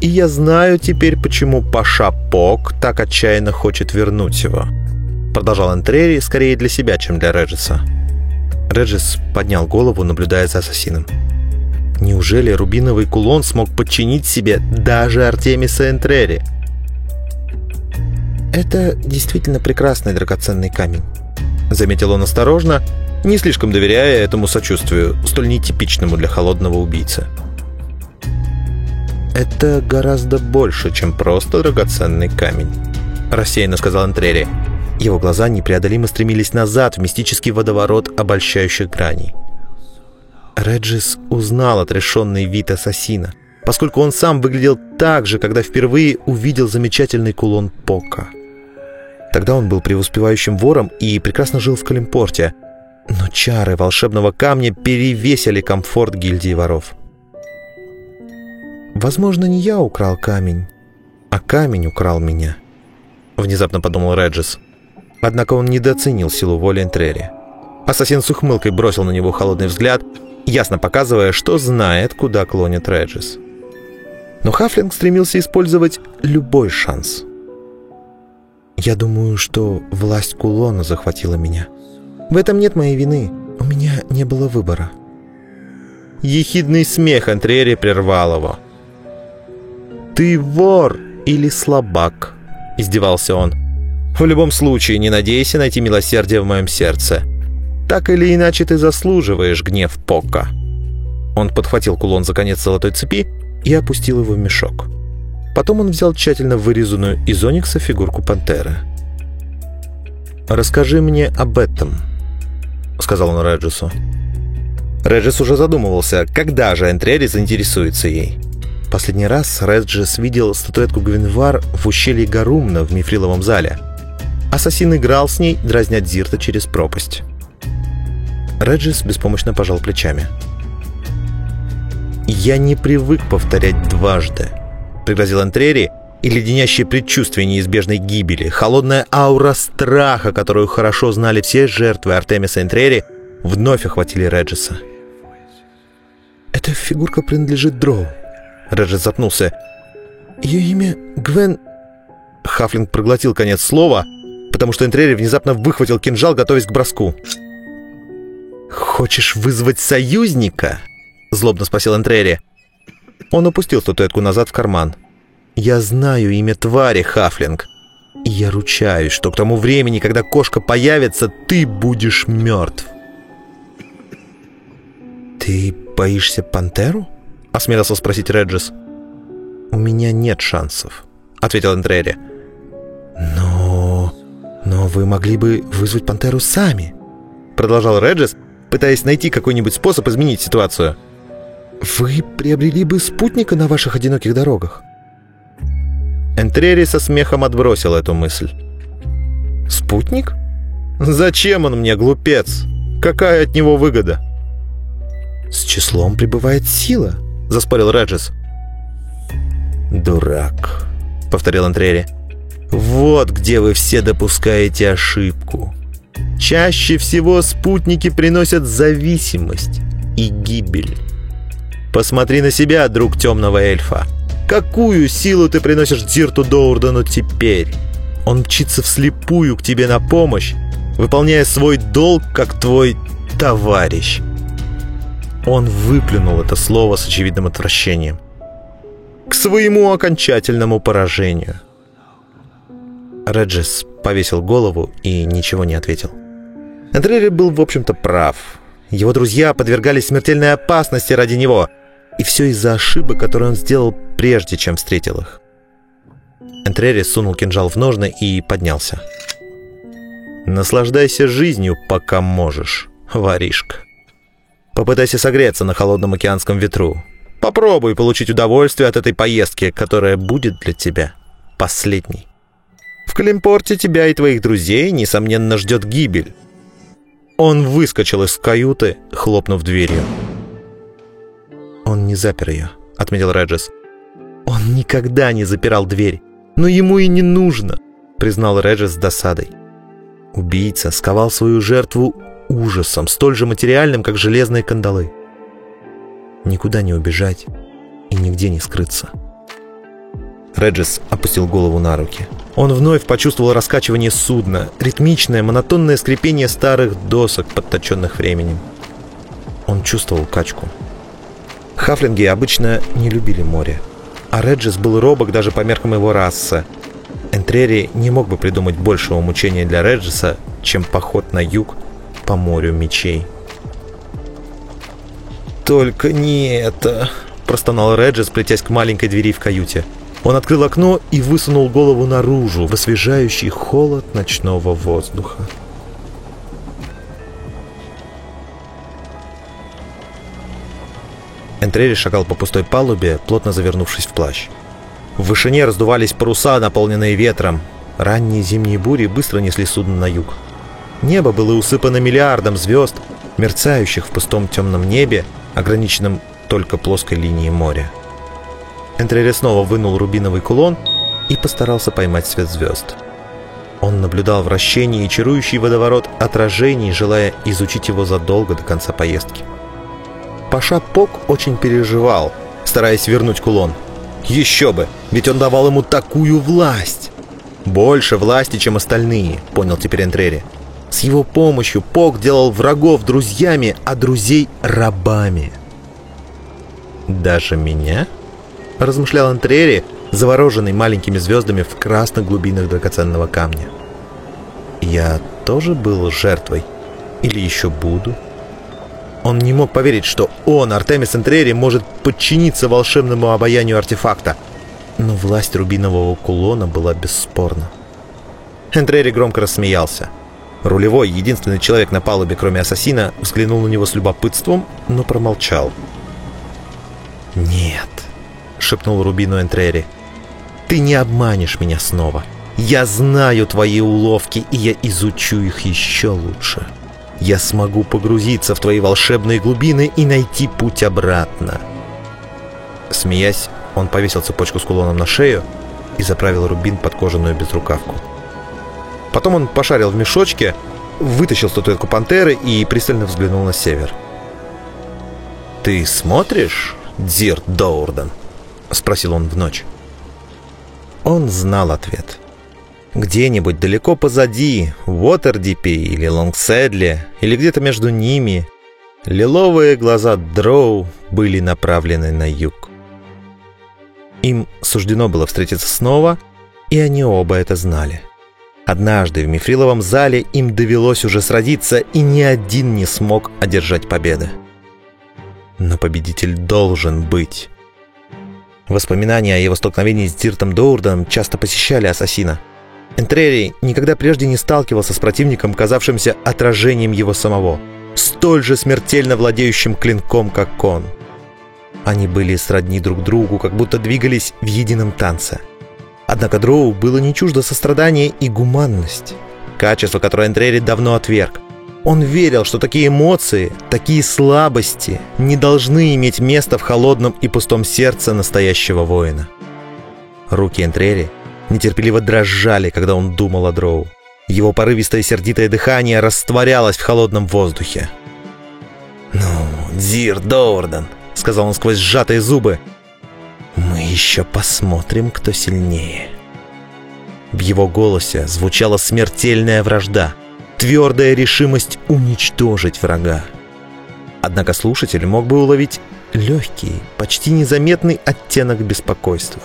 «И я знаю теперь, почему Паша Пок так отчаянно хочет вернуть его», продолжал Энтрери скорее для себя, чем для Реджиса. Реджис поднял голову, наблюдая за ассасином. Неужели рубиновый кулон смог подчинить себе даже Артемиса Энтрери? «Это действительно прекрасный драгоценный камень», — заметил он осторожно, не слишком доверяя этому сочувствию, столь нетипичному для холодного убийцы. «Это гораздо больше, чем просто драгоценный камень», — рассеянно сказал Энтрери. Его глаза непреодолимо стремились назад в мистический водоворот обольщающих граней. Реджис узнал отрешенный вид ассасина, поскольку он сам выглядел так же, когда впервые увидел замечательный кулон Пока. Тогда он был преуспевающим вором и прекрасно жил в Калимпорте, но чары волшебного камня перевесили комфорт гильдии воров. «Возможно, не я украл камень, а камень украл меня», — внезапно подумал Реджис. Однако он недооценил силу воли Энтрери. Ассасин с ухмылкой бросил на него холодный взгляд — ясно показывая, что знает, куда клонит Реджис. Но Хафлинг стремился использовать любой шанс. «Я думаю, что власть кулона захватила меня. В этом нет моей вины. У меня не было выбора». Ехидный смех Антрери прервал его. «Ты вор или слабак?» – издевался он. «В любом случае, не надейся найти милосердие в моем сердце. Так или иначе ты заслуживаешь гнев Пока». Он подхватил кулон за конец золотой цепи и опустил его в мешок. Потом он взял тщательно вырезанную из оникса фигурку пантеры. «Расскажи мне об этом», — сказал он Реджису. Реджис уже задумывался, когда же Энтрери заинтересуется ей. Последний раз Реджис видел статуэтку Гвинвар в ущелье Гарумна в мифриловом зале. Ассасин играл с ней, дразня Дзирта через пропасть. Реджис беспомощно пожал плечами. «Я не привык повторять дважды», — пригрозил Антрери, и леденящее предчувствие неизбежной гибели, холодная аура страха, которую хорошо знали все жертвы Артемиса Энтрери, вновь охватили Реджиса. «Эта фигурка принадлежит Дроу», — Реджис запнулся. «Ее имя Гвен...» Хафлинг проглотил конец слова, потому что Энтрери внезапно выхватил кинжал, готовясь к броску. «Хочешь вызвать союзника?» — злобно спросил Энтрери. Он опустил статуэтку назад в карман. «Я знаю имя твари, Хафлинг. Я ручаюсь, что к тому времени, когда кошка появится, ты будешь мертв». «Ты боишься пантеру?» — осмелился спросить Реджис. «У меня нет шансов», — ответил Энтрери. «Но... но вы могли бы вызвать пантеру сами», — продолжал Реджис, пытаясь найти какой-нибудь способ изменить ситуацию. «Вы приобрели бы спутника на ваших одиноких дорогах?» Энтрери со смехом отбросил эту мысль. «Спутник? Зачем он мне, глупец? Какая от него выгода?» «С числом прибывает сила», — заспорил Реджис. «Дурак», — повторил Энтрери. Вот где вы все допускаете ошибку. Чаще всего спутники приносят зависимость и гибель. Посмотри на себя, друг темного эльфа. Какую силу ты приносишь Дзирту Доурдану теперь? Он мчится вслепую к тебе на помощь, выполняя свой долг как твой товарищ. Он выплюнул это слово с очевидным отвращением. К своему окончательному поражению. Реджис повесил голову и ничего не ответил. Эндрери был, в общем-то, прав. Его друзья подвергались смертельной опасности ради него. И все из-за ошибок, которые он сделал прежде, чем встретил их. Энтрери сунул кинжал в ножны и поднялся. «Наслаждайся жизнью, пока можешь, воришка. Попытайся согреться на холодном океанском ветру. Попробуй получить удовольствие от этой поездки, которая будет для тебя последней. В Калимпорте тебя и твоих друзей, несомненно, ждет гибель. Он выскочил из каюты, хлопнув дверью. «Он не запер ее», — отметил Реджес. «Он никогда не запирал дверь, но ему и не нужно», — признал Реджес с досадой. Убийца сковал свою жертву ужасом, столь же материальным, как железные кандалы. Никуда не убежать и нигде не скрыться. Реджес опустил голову на руки. Он вновь почувствовал раскачивание судна, ритмичное, монотонное скрипение старых досок, подточенных временем. Он чувствовал качку. Хафлинги обычно не любили море, а Реджес был робок даже по меркам его расы. Энтрери не мог бы придумать большего мучения для Реджеса, чем поход на юг по морю мечей. «Только не это!» – простонал Реджес, плетясь к маленькой двери в каюте – он открыл окно и высунул голову наружу в освежающий холод ночного воздуха. Энтрери шагал по пустой палубе, плотно завернувшись в плащ. В вышине раздувались паруса, наполненные ветром. Ранние зимние бури быстро несли судно на юг. Небо было усыпано миллиардом звезд, мерцающих в пустом темном небе, ограниченном только плоской линией моря. Энтрери снова вынул рубиновый кулон и постарался поймать свет звезд. Он наблюдал вращение и чарующий водоворот отражений, желая изучить его задолго до конца поездки. Паша Пок очень переживал, стараясь вернуть кулон. Еще бы, ведь он давал ему такую власть. Больше власти, чем остальные, понял теперь Энтрери. С его помощью Пок делал врагов друзьями, а друзей рабами. «Даже меня?» Размышлял Антрери, завороженный маленькими звездами в красных глубинах драгоценного камня. Я тоже был жертвой? Или еще буду? Он не мог поверить, что он, Артемис Энтрери, может подчиниться волшебному обаянию артефакта. Но власть рубинового кулона была бесспорна. Энтрери громко рассмеялся. Рулевой, единственный человек на палубе, кроме ассасина, взглянул на него с любопытством, но промолчал. «Нет, шепнул Рубину Энтрери. «Ты не обманешь меня снова. Я знаю твои уловки, и я изучу их еще лучше. Я смогу погрузиться в твои волшебные глубины и найти путь обратно». Смеясь, он повесил цепочку с кулоном на шею и заправил рубин под кожаную безрукавку. Потом он пошарил в мешочке, вытащил статуэтку пантеры и пристально взглянул на север. «Ты смотришь, Дзирт Доурден?» — спросил он в ночь. Он знал ответ. Где-нибудь далеко позади, в Уотердипе или Лонгседле, или где-то между ними, лиловые глаза Дроу были направлены на юг. Им суждено было встретиться снова, и они оба это знали. Однажды в Мифриловом зале им довелось уже сразиться, и ни один не смог одержать победы. Но победитель должен быть. Воспоминания о его столкновении с Диртом Доурданом часто посещали ассасина. Энтрери никогда прежде не сталкивался с противником, казавшимся отражением его самого, столь же смертельно владеющим клинком, как он. Они были сродни друг другу, как будто двигались в едином танце. Однако Дроу было не чуждо сострадание и гуманность, качество, которое Энтрери давно отверг. Он верил, что такие эмоции, такие слабости не должны иметь места в холодном и пустом сердце настоящего воина. Руки Энтрери нетерпеливо дрожали, когда он думал о Дроу. Его порывистое сердитое дыхание растворялось в холодном воздухе. «Ну, Дзирт До'Урден», — сказал он сквозь сжатые зубы, — «мы еще посмотрим, кто сильнее». В его голосе звучала смертельная вражда, твердая решимость уничтожить врага. Однако слушатель мог бы уловить легкий, почти незаметный оттенок беспокойства.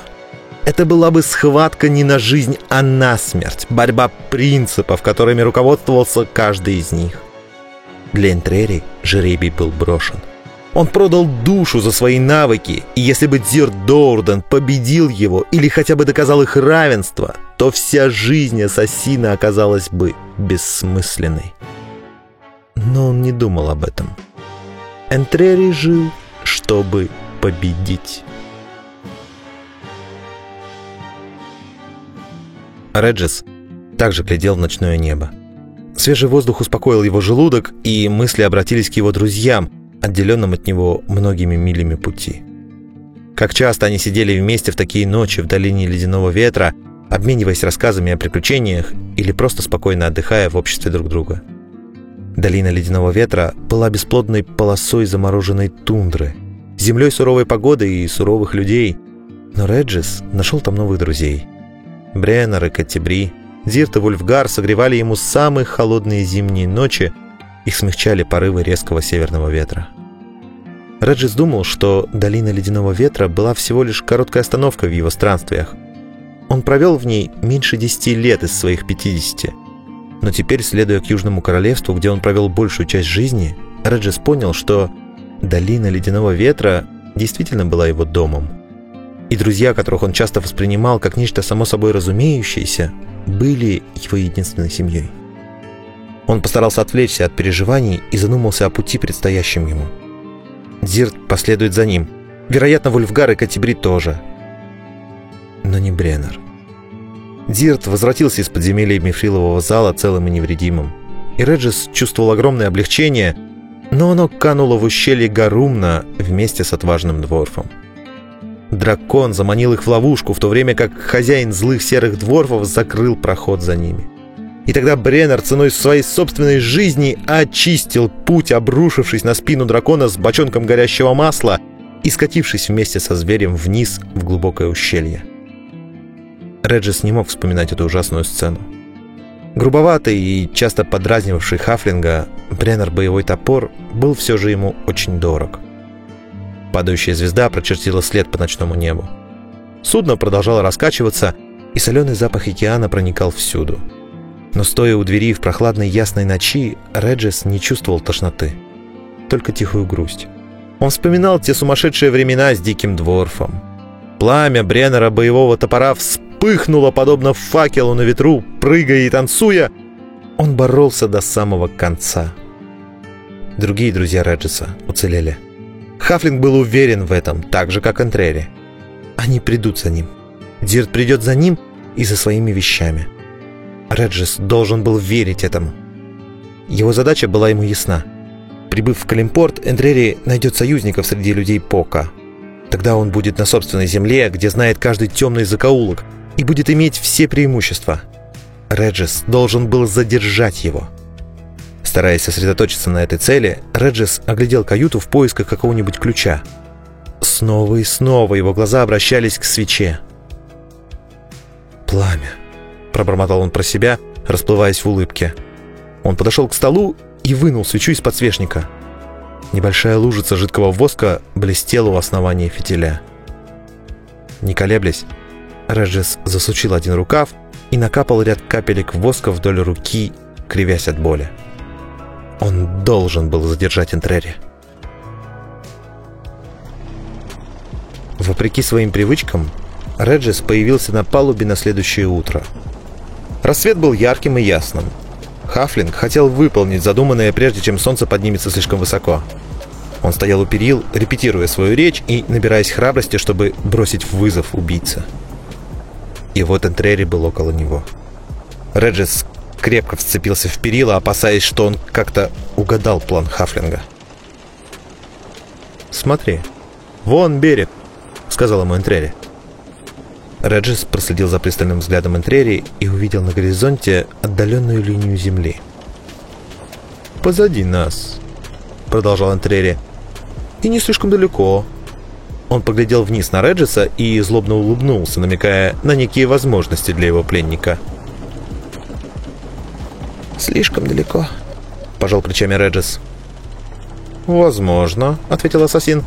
Это была бы схватка не на жизнь, а на смерть, борьба принципов, которыми руководствовался каждый из них. Для Энтрери жеребий был брошен. Он продал душу за свои навыки, и если бы Дир Доурден победил его или хотя бы доказал их равенство, то вся жизнь ассасина оказалась бы бессмысленной. Но он не думал об этом. Энтрери жил, чтобы победить. Реджес также глядел в ночное небо. Свежий воздух успокоил его желудок, и мысли обратились к его друзьям, отделенным от него многими милями пути. Как часто они сидели вместе в такие ночи в долине ледяного ветра, обмениваясь рассказами о приключениях или просто спокойно отдыхая в обществе друг друга. Долина ледяного ветра была бесплодной полосой замороженной тундры, землей суровой погоды и суровых людей, но Реджис нашел там новых друзей. Бреннер и Каттебри, Зирт и Вульфгар согревали ему самые холодные зимние ночи, их смягчали порывы резкого северного ветра. Реджис думал, что долина ледяного ветра была всего лишь короткой остановкой в его странствиях. Он провел в ней меньше десяти лет из своих пятидесяти. Но теперь, следуя к Южному Королевству, где он провел большую часть жизни, Реджис понял, что долина ледяного ветра действительно была его домом. И друзья, которых он часто воспринимал как нечто само собой разумеющееся, были его единственной семьей. Он постарался отвлечься от переживаний и задумался о пути, предстоящем ему. Зирт последует за ним. Вероятно, Вульфгар и Катибри тоже. Но не Бреннер. Зирт возвратился из подземелья Мифрилового зала целым и невредимым. И Реджис чувствовал огромное облегчение, но оно кануло в ущелье Гарумна вместе с отважным дворфом. Дракон заманил их в ловушку, в то время как хозяин злых серых дворфов закрыл проход за ними. И тогда Бреннер ценой своей собственной жизни очистил путь, обрушившись на спину дракона с бочонком горящего масла и скатившись вместе со зверем вниз в глубокое ущелье. Реджис не мог вспоминать эту ужасную сцену. Грубоватый и часто подразнивавший Хафлинга, Бреннер боевой топор был все же ему очень дорог. Падающая звезда прочертила след по ночному небу. Судно продолжало раскачиваться, и соленый запах океана проникал всюду. Но стоя у двери в прохладной ясной ночи, Реджес не чувствовал тошноты, только тихую грусть. Он вспоминал те сумасшедшие времена с диким дворфом. Пламя Бреннера боевого топора вспыхнуло, подобно факелу на ветру, прыгая и танцуя. Он боролся до самого конца. Другие друзья Реджеса уцелели. Хафлинг был уверен в этом, так же, как Энтрери. Они придут за ним. Дирт придет за ним и за своими вещами. Реджис должен был верить этому. Его задача была ему ясна. Прибыв в Калимпорт, Энтрери найдет союзников среди людей Пока. Тогда он будет на собственной земле, где знает каждый темный закоулок, и будет иметь все преимущества. Реджис должен был задержать его – Стараясь сосредоточиться на этой цели, Реджес оглядел каюту в поисках какого-нибудь ключа. Снова и снова его глаза обращались к свече. «Пламя», — пробормотал он про себя, расплываясь в улыбке. Он подошел к столу и вынул свечу из подсвечника. Небольшая лужица жидкого воска блестела у основания фитиля. Не колеблясь, Реджес засучил один рукав и накапал ряд капелек воска вдоль руки, кривясь от боли. Он должен был задержать Энтрери. Вопреки своим привычкам, Реджис появился на палубе на следующее утро. Рассвет был ярким и ясным. Хафлинг хотел выполнить задуманное, прежде чем солнце поднимется слишком высоко. Он стоял у перил, репетируя свою речь и набираясь храбрости, чтобы бросить вызов убийце. И вот Энтрери был около него. Реджис крепко вцепился в перила, опасаясь, что он как-то угадал план Хафлинга. «Смотри, вон берег», — сказал ему Энтрери. Реджис проследил за пристальным взглядом Энтрери и увидел на горизонте отдаленную линию земли. «Позади нас», — продолжал Энтрери. «И не слишком далеко». Он поглядел вниз на Реджиса и злобно улыбнулся, намекая на некие возможности для его пленника. «Слишком далеко», — пожал плечами Реджис. «Возможно», — ответил ассасин.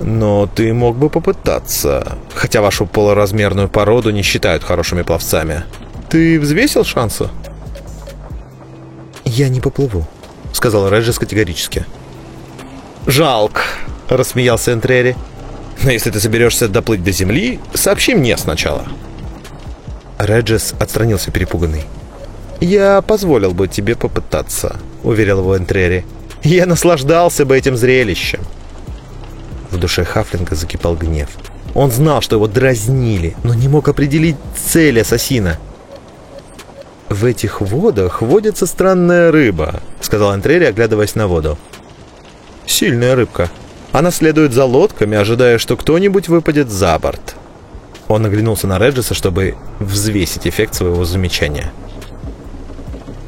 Но ты мог бы попытаться, хотя вашу полуразмерную породу не считают хорошими пловцами. Ты взвесил шансы? «Я не поплыву», — сказал Реджис категорически. «Жалко», — рассмеялся Энтрери. «Но если ты соберешься доплыть до земли, сообщи мне сначала». Реджис отстранился перепуганный. «Я позволил бы тебе попытаться», — уверил его Энтрери. «Я наслаждался бы этим зрелищем». В душе Хафлинга закипал гнев. Он знал, что его дразнили, но не мог определить цель ассасина. «В этих водах водится странная рыба», — сказал Антрери, оглядываясь на воду. «Сильная рыбка. Она следует за лодками, ожидая, что кто-нибудь выпадет за борт». Он оглянулся на Реджиса, чтобы взвесить эффект своего замечания.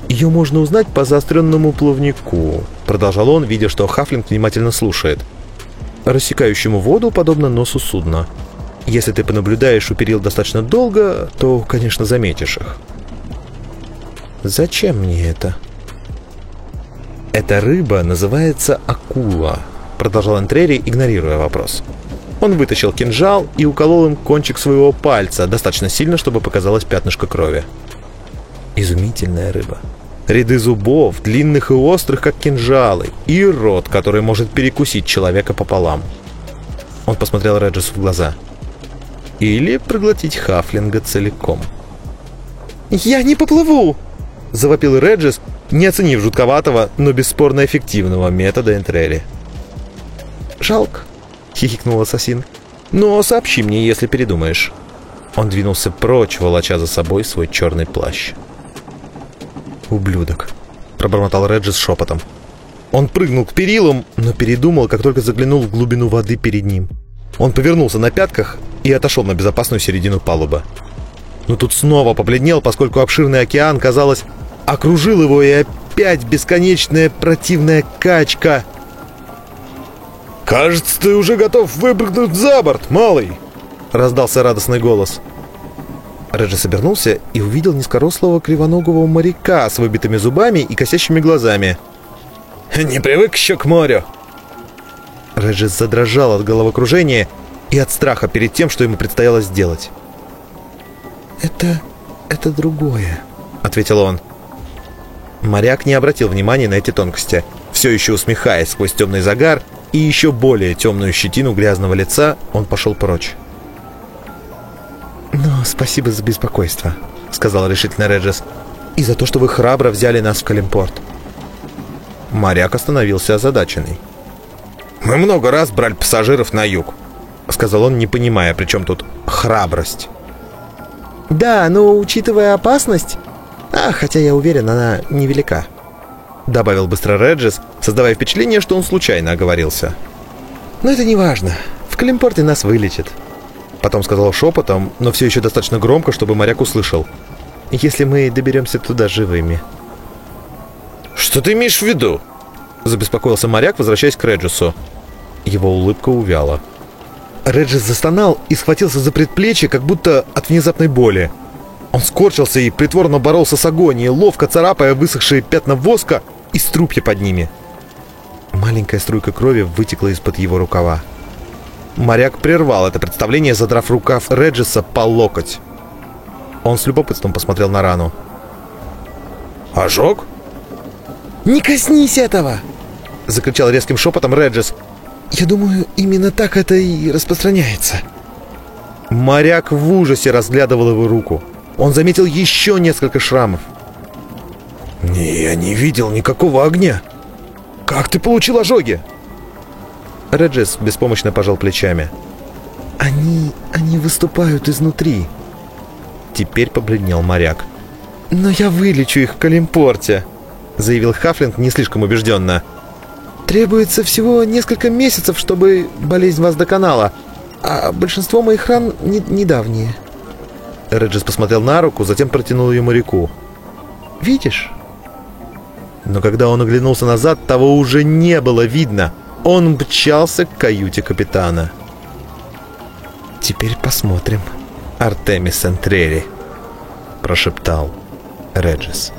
«Ее можно узнать по заостренному плавнику», — продолжал он, видя, что Хафлинг внимательно слушает — рассекающему воду, подобно носу судна. Если ты понаблюдаешь у перил достаточно долго, то, конечно, заметишь их. Зачем мне это? Эта рыба называется акула, продолжал Антрери, игнорируя вопрос. Он вытащил кинжал и уколол им кончик своего пальца, достаточно сильно, чтобы показалось пятнышко крови. Изумительная рыба. Ряды зубов, длинных и острых, как кинжалы, и рот, который может перекусить человека пополам. Он посмотрел Реджесу в глаза. Или проглотить Хафлинга целиком. «Я не поплыву!» — завопил Реджес, не оценив жутковатого, но бесспорно эффективного метода Энтрели. «Жалко», — хихикнул ассасин. «Но сообщи мне, если передумаешь». Он двинулся прочь, волоча за собой свой черный плащ. «Ублюдок», — пробормотал Реджис шепотом. Он прыгнул к перилам, но передумал, как только заглянул в глубину воды перед ним. Он повернулся на пятках и отошел на безопасную середину палубы. Но тут снова побледнел, поскольку обширный океан, казалось, окружил его, и опять бесконечная противная качка. «Кажется, ты уже готов выпрыгнуть за борт, малый!» — раздался радостный голос. Реджис обернулся и увидел низкорослого кривоногого моряка с выбитыми зубами и косящими глазами. «Не привык еще к морю!» Реджис задрожал от головокружения и от страха перед тем, что ему предстояло сделать. «Это... это другое», — ответил он. Моряк не обратил внимания на эти тонкости. Все еще усмехаясь сквозь темный загар и еще более темную щетину грязного лица, он пошел прочь. «Но спасибо за беспокойство», — сказал решительно Реджес. «И за то, что вы храбро взяли нас в Калимпорт». Моряк остановился озадаченный. «Мы много раз брали пассажиров на юг», — сказал он, не понимая, при чем тут храбрость. «Да, но учитывая опасность... А, хотя я уверен, она невелика», — добавил быстро Реджес, создавая впечатление, что он случайно оговорился. «Но это не важно. В Калимпорте нас вылечат. Потом сказал шепотом, но все еще достаточно громко, чтобы моряк услышал. «Если мы доберемся туда живыми». «Что ты имеешь в виду?» Забеспокоился моряк, возвращаясь к Реджису. Его улыбка увяла. Реджис застонал и схватился за предплечье, как будто от внезапной боли. Он скорчился и притворно боролся с агонией, ловко царапая высохшие пятна воска и струпья под ними. Маленькая струйка крови вытекла из-под его рукава. Моряк прервал это представление, задрав рукав Реджиса по локоть. Он с любопытством посмотрел на рану. «Ожог?» «Не коснись этого!» — закричал резким шепотом Реджис. «Я думаю, именно так это и распространяется». Моряк в ужасе разглядывал его руку. Он заметил еще несколько шрамов. «Не, я не видел никакого огня. Как ты получил ожоги?» Реджес беспомощно пожал плечами. «Они... они выступают изнутри». Теперь побледнел моряк. «Но я вылечу их в Калимпорте», — заявил Хафлинг не слишком убежденно. «Требуется всего несколько месяцев, чтобы болезнь вас доконала, а большинство моих ран не недавние». Реджис посмотрел на руку, затем протянул ее моряку. «Видишь?» Но когда он оглянулся назад, того уже не было видно. Он мчался к каюте капитана. «Теперь посмотрим, Артемис Энтрери», — прошептал. «Реджис».